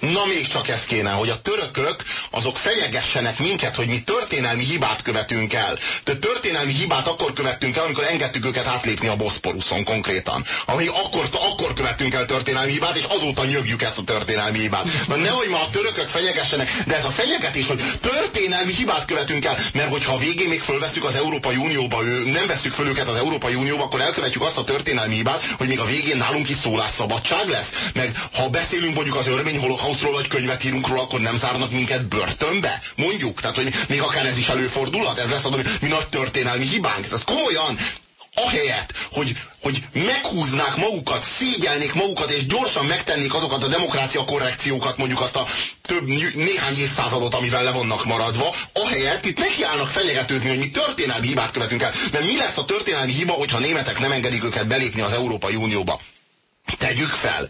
Na még csak ez kéne, hogy a törökök azok fenyegessenek minket, hogy mi történelmi hibát követünk el. De történelmi hibát akkor követtünk el, amikor engedtük őket átlépni a Boszporuszon konkrétan. Ami akkor, akkor követtünk el történelmi hibát, és azóta nyögjük ezt a történelmi hibát. Na nehogy ma a törökök fenyegessenek, de ez a fenyegetés, hogy történelmi hibát követünk el, mert hogyha a végén még fölveszük az Európai Unióba, ő, nem veszük föl őket az Európai Unióba, akkor elkövetjük azt a történelmi hibát, hogy még a végén nálunk is szólásszabadság lesz. Meg ha beszélünk mondjuk az örmény holokausztról, vagy könyvet írunk róla, akkor nem zárnak minket börtönbe? Mondjuk, tehát hogy még akár ez is előfordulhat, ez lesz ami mi nagy történelmi hibánk. Tehát komolyan, ahelyett, hogy, hogy meghúznák magukat, szégyelnék magukat, és gyorsan megtennék azokat a demokrácia korrekciókat, mondjuk azt a több, néhány évszázadot, amivel le vannak maradva, ahelyett itt nekiállnak fenyegetőzni, hogy mi történelmi hibát követünk el. Mert mi lesz a történelmi hiba, hogyha a németek nem engedik őket belépni az Európai Unióba? Tegyük fel.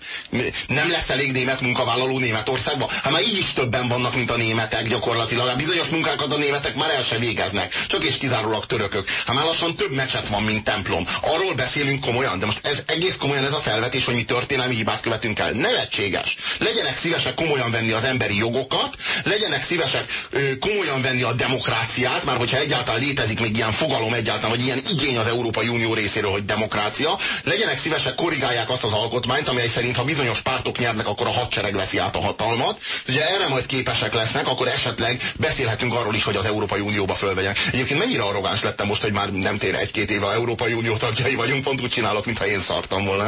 Nem lesz elég német munkavállaló Németországban? Hát már így is többen vannak, mint a németek gyakorlatilag. Hát bizonyos munkákat a németek már el se végeznek. Csak és kizárólag törökök. Hát már lassan több mecset van, mint templom. Arról beszélünk komolyan, de most ez egész komolyan ez a felvetés, hogy mi történelmi hibát követünk el. Nevetséges. Legyenek szívesek komolyan venni az emberi jogokat, legyenek szívesek ö, komolyan venni a demokráciát, már hogyha egyáltalán létezik még ilyen fogalom egyáltalán, vagy ilyen igény az Európai Unió részéről, hogy demokrácia, legyenek szívesek korrigálják azt az alkotmányt, amely szerint ha bizonyos pártok nyernek, akkor a hadsereg veszi át a hatalmat. Ugye erre majd képesek lesznek, akkor esetleg beszélhetünk arról is, hogy az Európai Unióba fölvegyenek. Egyébként mennyire arrogáns lettem most, hogy már nem tér egy-két éve Európai Unió tagjai vagyunk, pont úgy csinálok, mintha én szartam volna.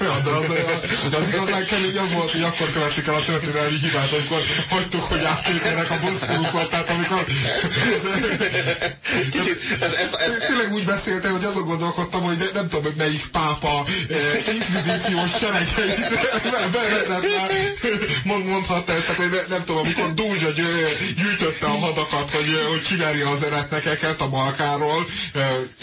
Ja, de az, az, az igazán kemény az volt, hogy akkor követik el a történelmi hibát, amikor hagytuk, hogy átlépjenek a buszkuruszot, tehát amikor... Kicsit, ez, ez, ez, ez, tényleg úgy beszéltél, hogy azon gondolkodtam, hogy nem, nem tudom, hogy melyik pápa eh, inkvizíciós seregeit bevezetne, mond, mondhatta ezt, hogy ne, nem tudom, amikor Dózsa gyűjtötte a hadakat, hogy, hogy kiverje az eretnekeket a Balkáról,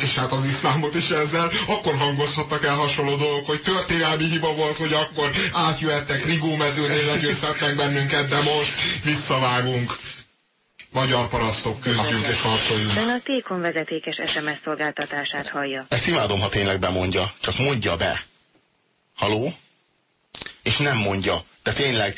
és hát az iszlámot is ezzel, akkor hangozhattak el hasonló dolgok, hogy történelmi hiba volt, hogy akkor átjöhettek Rigó mezőnél, legyőzhetnek bennünket, de most visszavágunk magyar parasztok küzdjünk és harcoljunk. Ön a Tékon vezetékes SMS szolgáltatását hallja. Ezt imádom, ha tényleg bemondja. Csak mondja be. Haló? És nem mondja. De tényleg,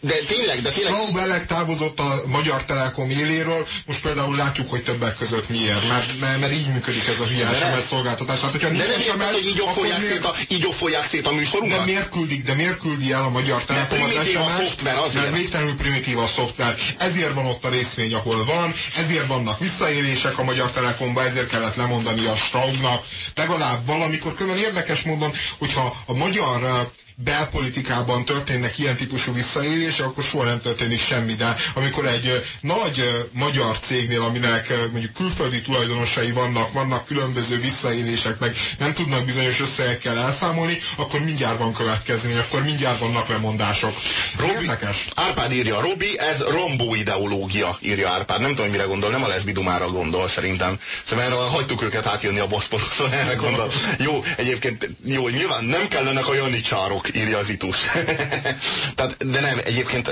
de tényleg, de tényleg... Frau Belek távozott a Magyar Telekom éléről, most például látjuk, hogy többek között miért, mert, mert, mert így működik ez a hülye SMS szolgáltatás. Hát, hogyha de nem érted, hogy így offolják, szét a, így offolják szét a műsorunkat? De miért küldik, de miért küldi el a Magyar Telekom az SMS? a szoftver azért. Mert végtelenül primitív a szoftver. Ezért van ott a részvény, ahol van, ezért vannak visszaélések a Magyar Telekomba, ezért kellett lemondani a Straubnak. Legalább valamikor, különben érdekes módon, hogyha a magyar belpolitikában történnek ilyen típusú visszaélések, akkor soha nem történik semmi. De amikor egy nagy magyar cégnél, aminek mondjuk külföldi tulajdonosai vannak, vannak különböző visszaélések, meg nem tudnak bizonyos összegekkel elszámolni, akkor mindjárt van következmény, akkor mindjárt vannak lemondások. Robi, Érdekes. Árpád írja, Robi, ez rombó ideológia, írja Árpád. Nem tudom, mire gondol, nem a leszbidumára gondol szerintem. Szóval erre hagytuk őket átjönni a boszporoszon, erre gondol. Jó, egyébként jó, nyilván nem kellenek a janicsárok, írja az itus. tehát, de nem, egyébként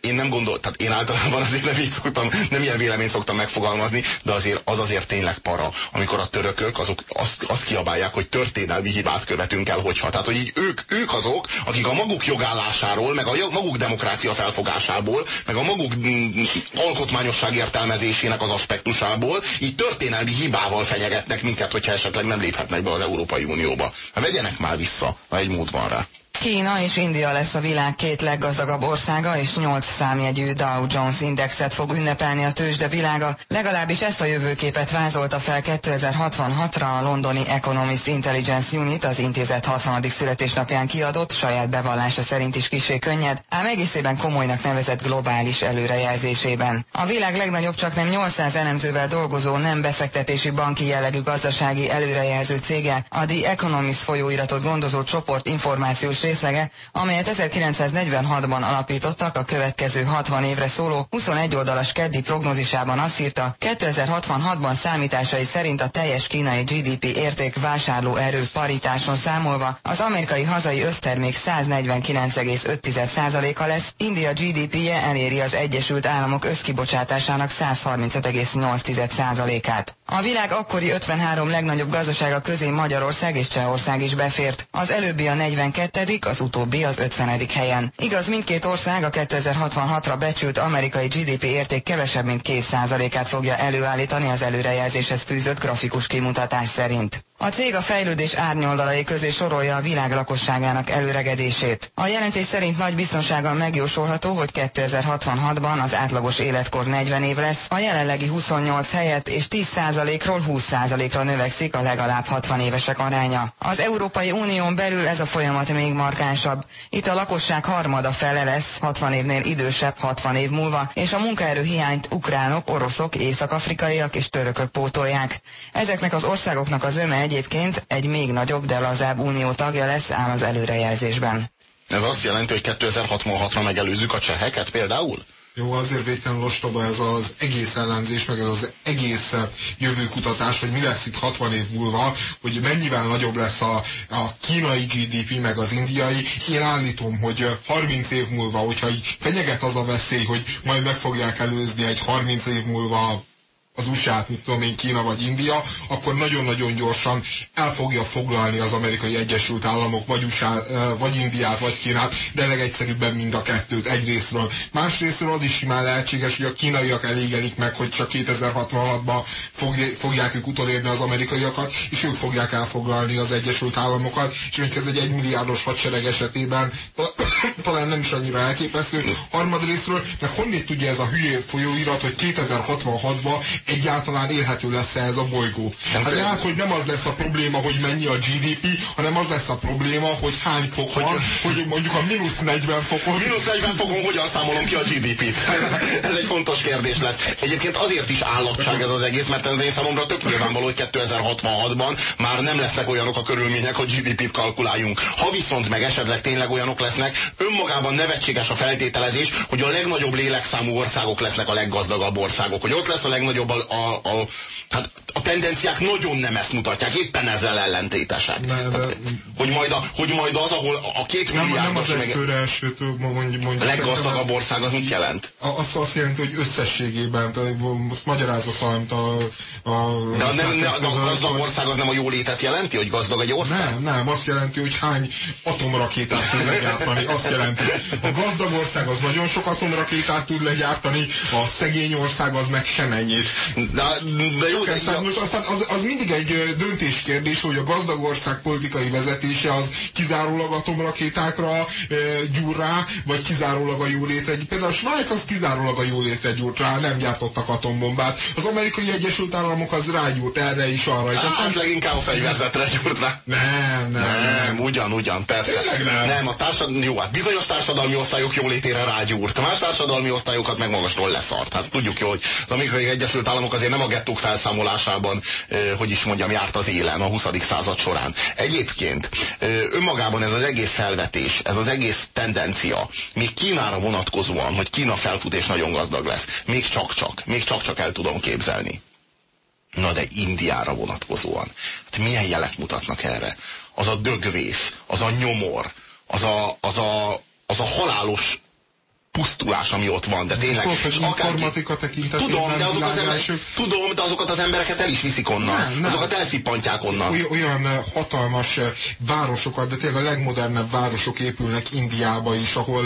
én nem gondol, tehát én általában azért nem így szoktam, nem ilyen véleményt szoktam megfogalmazni, de azért az azért tényleg para, amikor a törökök azok azt, azt kiabálják, hogy történelmi hibát követünk el, hogyha. Tehát, hogy így ők, ők azok, akik a maguk jogállásáról, meg a maguk demokrácia felfogásából, meg a maguk alkotmányosság értelmezésének az aspektusából, így történelmi hibával fenyegetnek minket, hogyha esetleg nem léphetnek be az Európai Unióba. Hát vegyenek már vissza, ha egy mód van rá. Kína és India lesz a világ két leggazdagabb országa, és 8 számjegyű Dow Jones indexet fog ünnepelni a tőzsde világa. Legalábbis ezt a jövőképet vázolta fel 2066-ra a londoni Economist Intelligence Unit az intézet 60. születésnapján kiadott, saját bevallása szerint is kisé könnyed, ám egészében komolynak nevezett globális előrejelzésében. A világ legnagyobb csak nem 800 elemzővel dolgozó nem befektetési banki jellegű gazdasági előrejelző cége, a The Economist folyóiratot gondozó csoport információs részlege, amelyet 1946-ban alapítottak a következő 60 évre szóló 21 oldalas keddi prognózisában azt írta, 2066-ban számításai szerint a teljes kínai GDP érték vásárló erő paritáson számolva az amerikai hazai össztermék 149,5%-a lesz, India GDP-je eléri az Egyesült Államok összkibocsátásának 135,8%-át. A világ akkori 53 legnagyobb gazdasága közé Magyarország és Csehország is befért. Az előbbi a 42 az utóbbi az 50. helyen. Igaz, mindkét ország a 2066-ra becsült amerikai GDP érték kevesebb, mint 2%-át fogja előállítani az előrejelzéshez fűzött grafikus kimutatás szerint. A cég a fejlődés árnyoldalai közé sorolja a világ lakosságának előregedését. A jelentés szerint nagy biztonsággal megjósolható, hogy 2066-ban az átlagos életkor 40 év lesz, a jelenlegi 28 helyet és 10%-ról 20%-ra növekszik a legalább 60 évesek aránya. Az Európai Unión belül ez a folyamat még markánsabb. Itt a lakosság harmada fele lesz 60 évnél idősebb 60 év múlva, és a munkaerő hiányt ukránok, oroszok, észak-afrikaiak és törökök pótolják. Ezeknek az országoknak az öme egyébként egy még nagyobb, de lazább unió tagja lesz, áll az előrejelzésben. Ez azt jelenti, hogy 2066-ra megelőzzük a cseheket például? Jó, azért végtelen ostoba ez az egész ellenzés, meg ez az egész jövőkutatás, hogy mi lesz itt 60 év múlva, hogy mennyivel nagyobb lesz a, a kínai GDP, meg az indiai. Én állítom, hogy 30 év múlva, hogyha így fenyeget az a veszély, hogy majd meg fogják előzni egy 30 év múlva az USA-t, mit tudom én, Kína vagy India, akkor nagyon-nagyon gyorsan el fogja foglalni az amerikai Egyesült Államok, vagy, USA, vagy Indiát, vagy Kínát, de legegyszerűbben mind a kettőt egyrésztről. Másrésztről az is simán lehetséges, hogy a kínaiak elégelik meg, hogy csak 2066-ban fogják ők utolérni az amerikaiakat, és ők fogják elfoglalni az Egyesült Államokat, és mondjuk ez egy egymilliárdos hadsereg esetében talán nem is annyira elképesztő. Harmadrésztről, meg honnét tudja ez a hülye folyóirat, hogy 2066-ban egyáltalán élhető lesz-e ez a bolygó. Hát lehet, hogy nem az lesz a probléma, hogy mennyi a GDP, hanem az lesz a probléma, hogy hány fok hogy, van, hogy mondjuk a mínusz 40 fokon. Mínusz 40 fokon hogyan számolom ki a GDP-t? Ez, ez egy fontos kérdés lesz. Egyébként azért is állatság ez az egész, mert ez én számomra tök nyilvánvaló, hogy 2066-ban már nem lesznek olyanok a körülmények, hogy GDP-t kalkuláljunk. Ha viszont meg esetleg tényleg olyanok lesznek, önmagában nevetséges a feltételezés, hogy a legnagyobb lélekszámú országok lesznek a leggazdagabb országok, hogy ott lesz a legnagyobb a, a, hát a tendenciák nagyon nem ezt mutatják, éppen ezzel ellentétesek. Ne, de, hát, hogy, majd a, hogy majd az, ahol a két nem, milliárdos... Nem az meg, egyfőre elsőtől mondjuk... mondjuk a leggazdagabb ország az mit jelent? Azt azt jelenti, hogy összességében, tehát most magyarázok valamit a... a de a, nem, ne, a gazdag ország az nem a jólétet jelenti, hogy gazdag egy ország? Nem, nem, azt jelenti, hogy hány atomrakétát tud legyártani. Azt jelenti. A gazdag ország az nagyon sok atomrakétát tud legyártani, a szegény ország az meg semennyit. De, de jó, de, aztán, most aztán az, az mindig egy döntéskérdés, hogy a gazdag ország politikai vezetése az kizárólag atomrakétákra gyúr rá, vagy kizárólag a jólétre. Például a Svájc az kizárólag a jólétre gyúrt rá, nem gyártottak atombombát. Az amerikai Egyesült Államok az rágyúrt erre is, arra is. Hát, aztán... leginkább a fegyverzetre gyúrt rá. Nem, nem. Nem, ugyan, ugyan, persze. nem. Nem, a társadalmi, jó, hát bizonyos társadalmi osztályok jólétére rágyúrt. Más társadalmi osztályokat meg magasról leszart. Hát tudjuk jó, hogy az amerikai Egyesült Államok azért nem a gettók felszámolásában, hogy is mondjam, járt az élen a 20. század során. Egyébként önmagában ez az egész felvetés, ez az egész tendencia, még Kínára vonatkozóan, hogy Kína felfut és nagyon gazdag lesz, még csak-csak, még csak-csak el tudom képzelni. Na de Indiára vonatkozóan. Hát milyen jelek mutatnak erre? Az a dögvész, az a nyomor, az a, az a, az a halálos pusztulás, ami ott van, de tényleg... Most informatika tekintetében tudom, de azokat az emberek, tudom, de azokat az embereket el is viszik onnan. Nem, nem. Azokat elszippantják onnan. Olyan, olyan eh, hatalmas eh, városokat, de tényleg a legmodernebb városok épülnek Indiába is, ahol,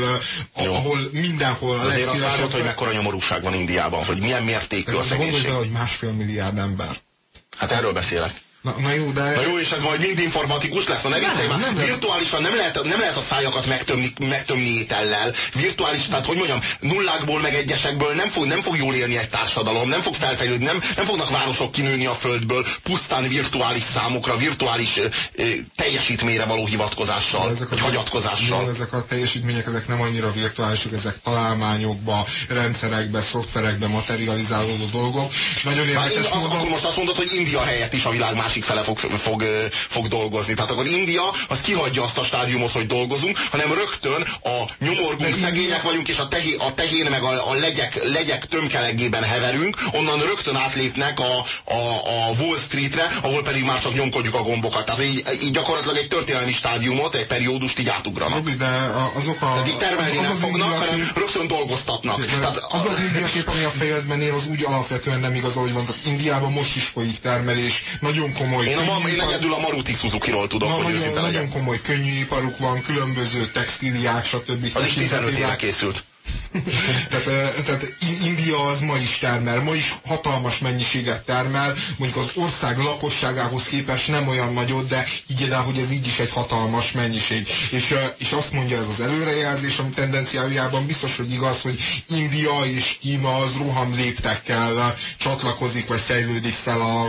eh, Jó. ahol mindenhol a Azért azt várod, hogy mekkora nyomorúság van Indiában, hogy milyen mértékű a szegénység. Gondolj bele, hogy másfél milliárd ember. Hát erről beszélek. Na, na jó, de... Na jó, és ez majd mind informatikus lesz, na ne nem, nem, nem Virtuálisan nem lehet, nem lehet a szájakat megtömni, megtömni étellel. Virtuális, tehát hogy mondjam, nullákból meg egyesekből nem fog, nem fog jól élni egy társadalom, nem fog felfejlődni, nem, nem fognak városok kinőni a földből, pusztán virtuális számokra, virtuális ö, ö, teljesítményre való hivatkozással, ezek vagy hagyatkozással. Jó, ezek a teljesítmények, ezek nem annyira virtuálisok, ezek találmányokba, rendszerekbe, szoftverekbe materializálódó dolgok. Nagyon érdekes az, módon... Akkor most azt mondod, hogy India helyett is a világ más másik fele fog, fog, fog dolgozni. Tehát akkor India az kihagyja azt a stádiumot, hogy dolgozunk, hanem rögtön a nyomorgunk szegények vagyunk, és a, tehé, a tehén meg a, a legyek, legyek tömkelegében heverünk, onnan rögtön átlépnek a, a, a Wall Streetre, ahol pedig már csak nyomkodjuk a gombokat. Tehát így, így gyakorlatilag egy történelmi stádiumot, egy periódust így átugranak. Robi, de azok a... Tehát így termelni az nem az fognak, hanem kép... rögtön dolgoztatnak. Tehát, az az India kép, ami a fejedben él, az úgy alapvetően nem igaz, ahogy van. Tehát Indiában most is folyik termelés, nagyon komoly... Én, a, én egyedül a Maruti Suzuki-ról tudok, Na, hogy nagyon, nagyon legyek. komoly könnyűiparuk van, különböző textíliák, stb. Az is 15 éve készült. Tehát, tehát India az ma is termel, ma is hatalmas mennyiséget termel, mondjuk az ország lakosságához képest nem olyan nagyot, de így el, hogy ez így is egy hatalmas mennyiség. És, és azt mondja ez az előrejelzés, ami tendenciájában biztos, hogy igaz, hogy India és Kína az roham léptekkel csatlakozik, vagy fejlődik fel a,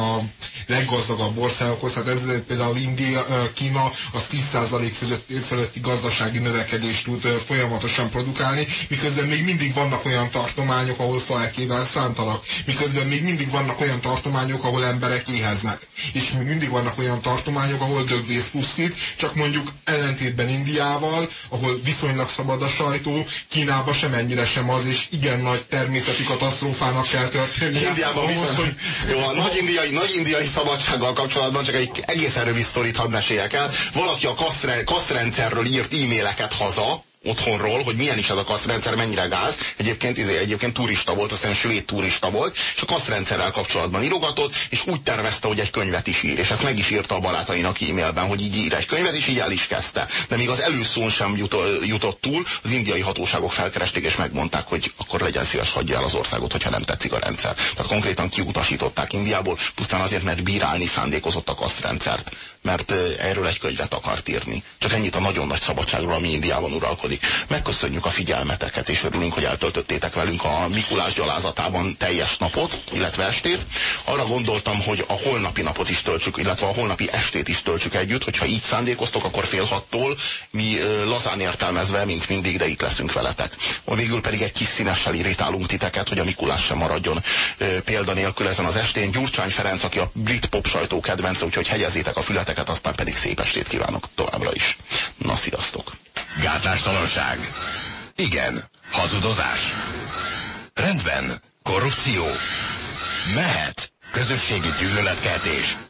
a leggazdagabb országokhoz. Hát ez például India, Kína az 10% fölötti gazdasági növekedést tud folyamatosan produkálni, miközben még mindig vannak olyan tartományok, ahol faekével szántanak, miközben még mindig vannak olyan tartományok, ahol emberek éheznek, és még mindig vannak olyan tartományok, ahol dögvész pusztít, csak mondjuk ellentétben Indiával, ahol viszonylag szabad a sajtó, Kínában sem ennyire sem az, és igen nagy természeti katasztrófának kell történni. Indiában ahhoz, viszont, hogy... Jó, a nagy indiai, nagy indiai szabadsággal kapcsolatban csak egy egészen rövid sztorit hadd meséljek el. Valaki a kasztrendszerről írt e-maileket haza, otthonról, hogy milyen is ez a kasztrendszer, mennyire gáz. Egyébként, izé, egyébként turista volt, aztán svéd turista volt, és a kasztrendszerrel kapcsolatban írogatott, és úgy tervezte, hogy egy könyvet is ír, és ezt meg is írta a barátainak e-mailben, hogy így ír egy könyvet, és így el is kezdte. De még az előszón sem jutott, túl, az indiai hatóságok felkeresték, és megmondták, hogy akkor legyen szíves, hagyja el az országot, hogyha nem tetszik a rendszer. Tehát konkrétan kiutasították Indiából, pusztán azért, mert bírálni szándékozott a kasztrendszert mert erről egy könyvet akart írni. Csak ennyit a nagyon nagy szabadságról, ami Indiában uralkodik. Megköszönjük a figyelmeteket, és örülünk, hogy eltöltöttétek velünk a Mikulás gyalázatában teljes napot, illetve estét. Arra gondoltam, hogy a holnapi napot is töltsük, illetve a holnapi estét is töltsük együtt, hogyha így szándékoztok, akkor fél hattól mi lazán értelmezve, mint mindig, de itt leszünk veletek. A végül pedig egy kis színessel irritálunk titeket, hogy a Mikulás sem maradjon példa nélkül ezen az estén. Gyurcsány Ferenc, aki a brit pop sajtó kedvence, úgyhogy hegyezétek a fületeket aztán pedig szép estét kívánok továbbra is. Na, sziasztok! Gátlástalanság. Igen. Hazudozás. Rendben. Korrupció. Mehet. Közösségi gyűlöletkeltés.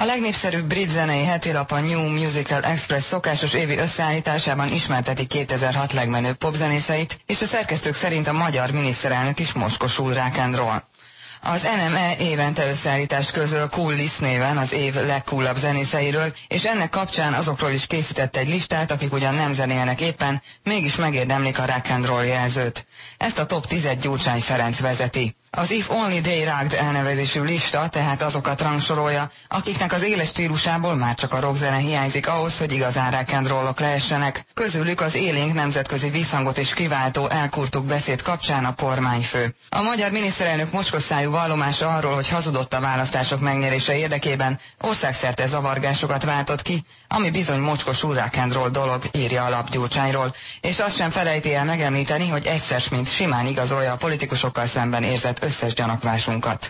A legnépszerűbb brit zenei hetilap a New Musical Express szokásos évi összeállításában ismerteti 2006 legmenőbb popzenészeit, és a szerkesztők szerint a magyar miniszterelnök is moskosul roll. Az NME évente összeállítás közöl Cool List néven az év legcoolabb zenészeiről, és ennek kapcsán azokról is készített egy listát, akik ugyan nem zenélnek éppen, mégis megérdemlik a rock and roll jelzőt. Ezt a top 10 Gyurcsány Ferenc vezeti. Az If Only They Rocked elnevezésű lista tehát azokat rangsorolja, akiknek az éles stílusából már csak a rockzene hiányzik ahhoz, hogy igazán rock'n'rollok lehessenek. Közülük az élénk nemzetközi visszhangot és kiváltó elkurtuk beszéd kapcsán a kormányfő. A magyar miniszterelnök mocskosszájú vallomása arról, hogy hazudott a választások megnyerése érdekében, országszerte zavargásokat váltott ki, ami bizony mocskos rock'n'roll dolog, írja a lapgyúcsányról, és azt sem felejti el megemlíteni, hogy egyszer mint simán igazolja a politikusokkal szemben érzett összes gyanakvásunkat.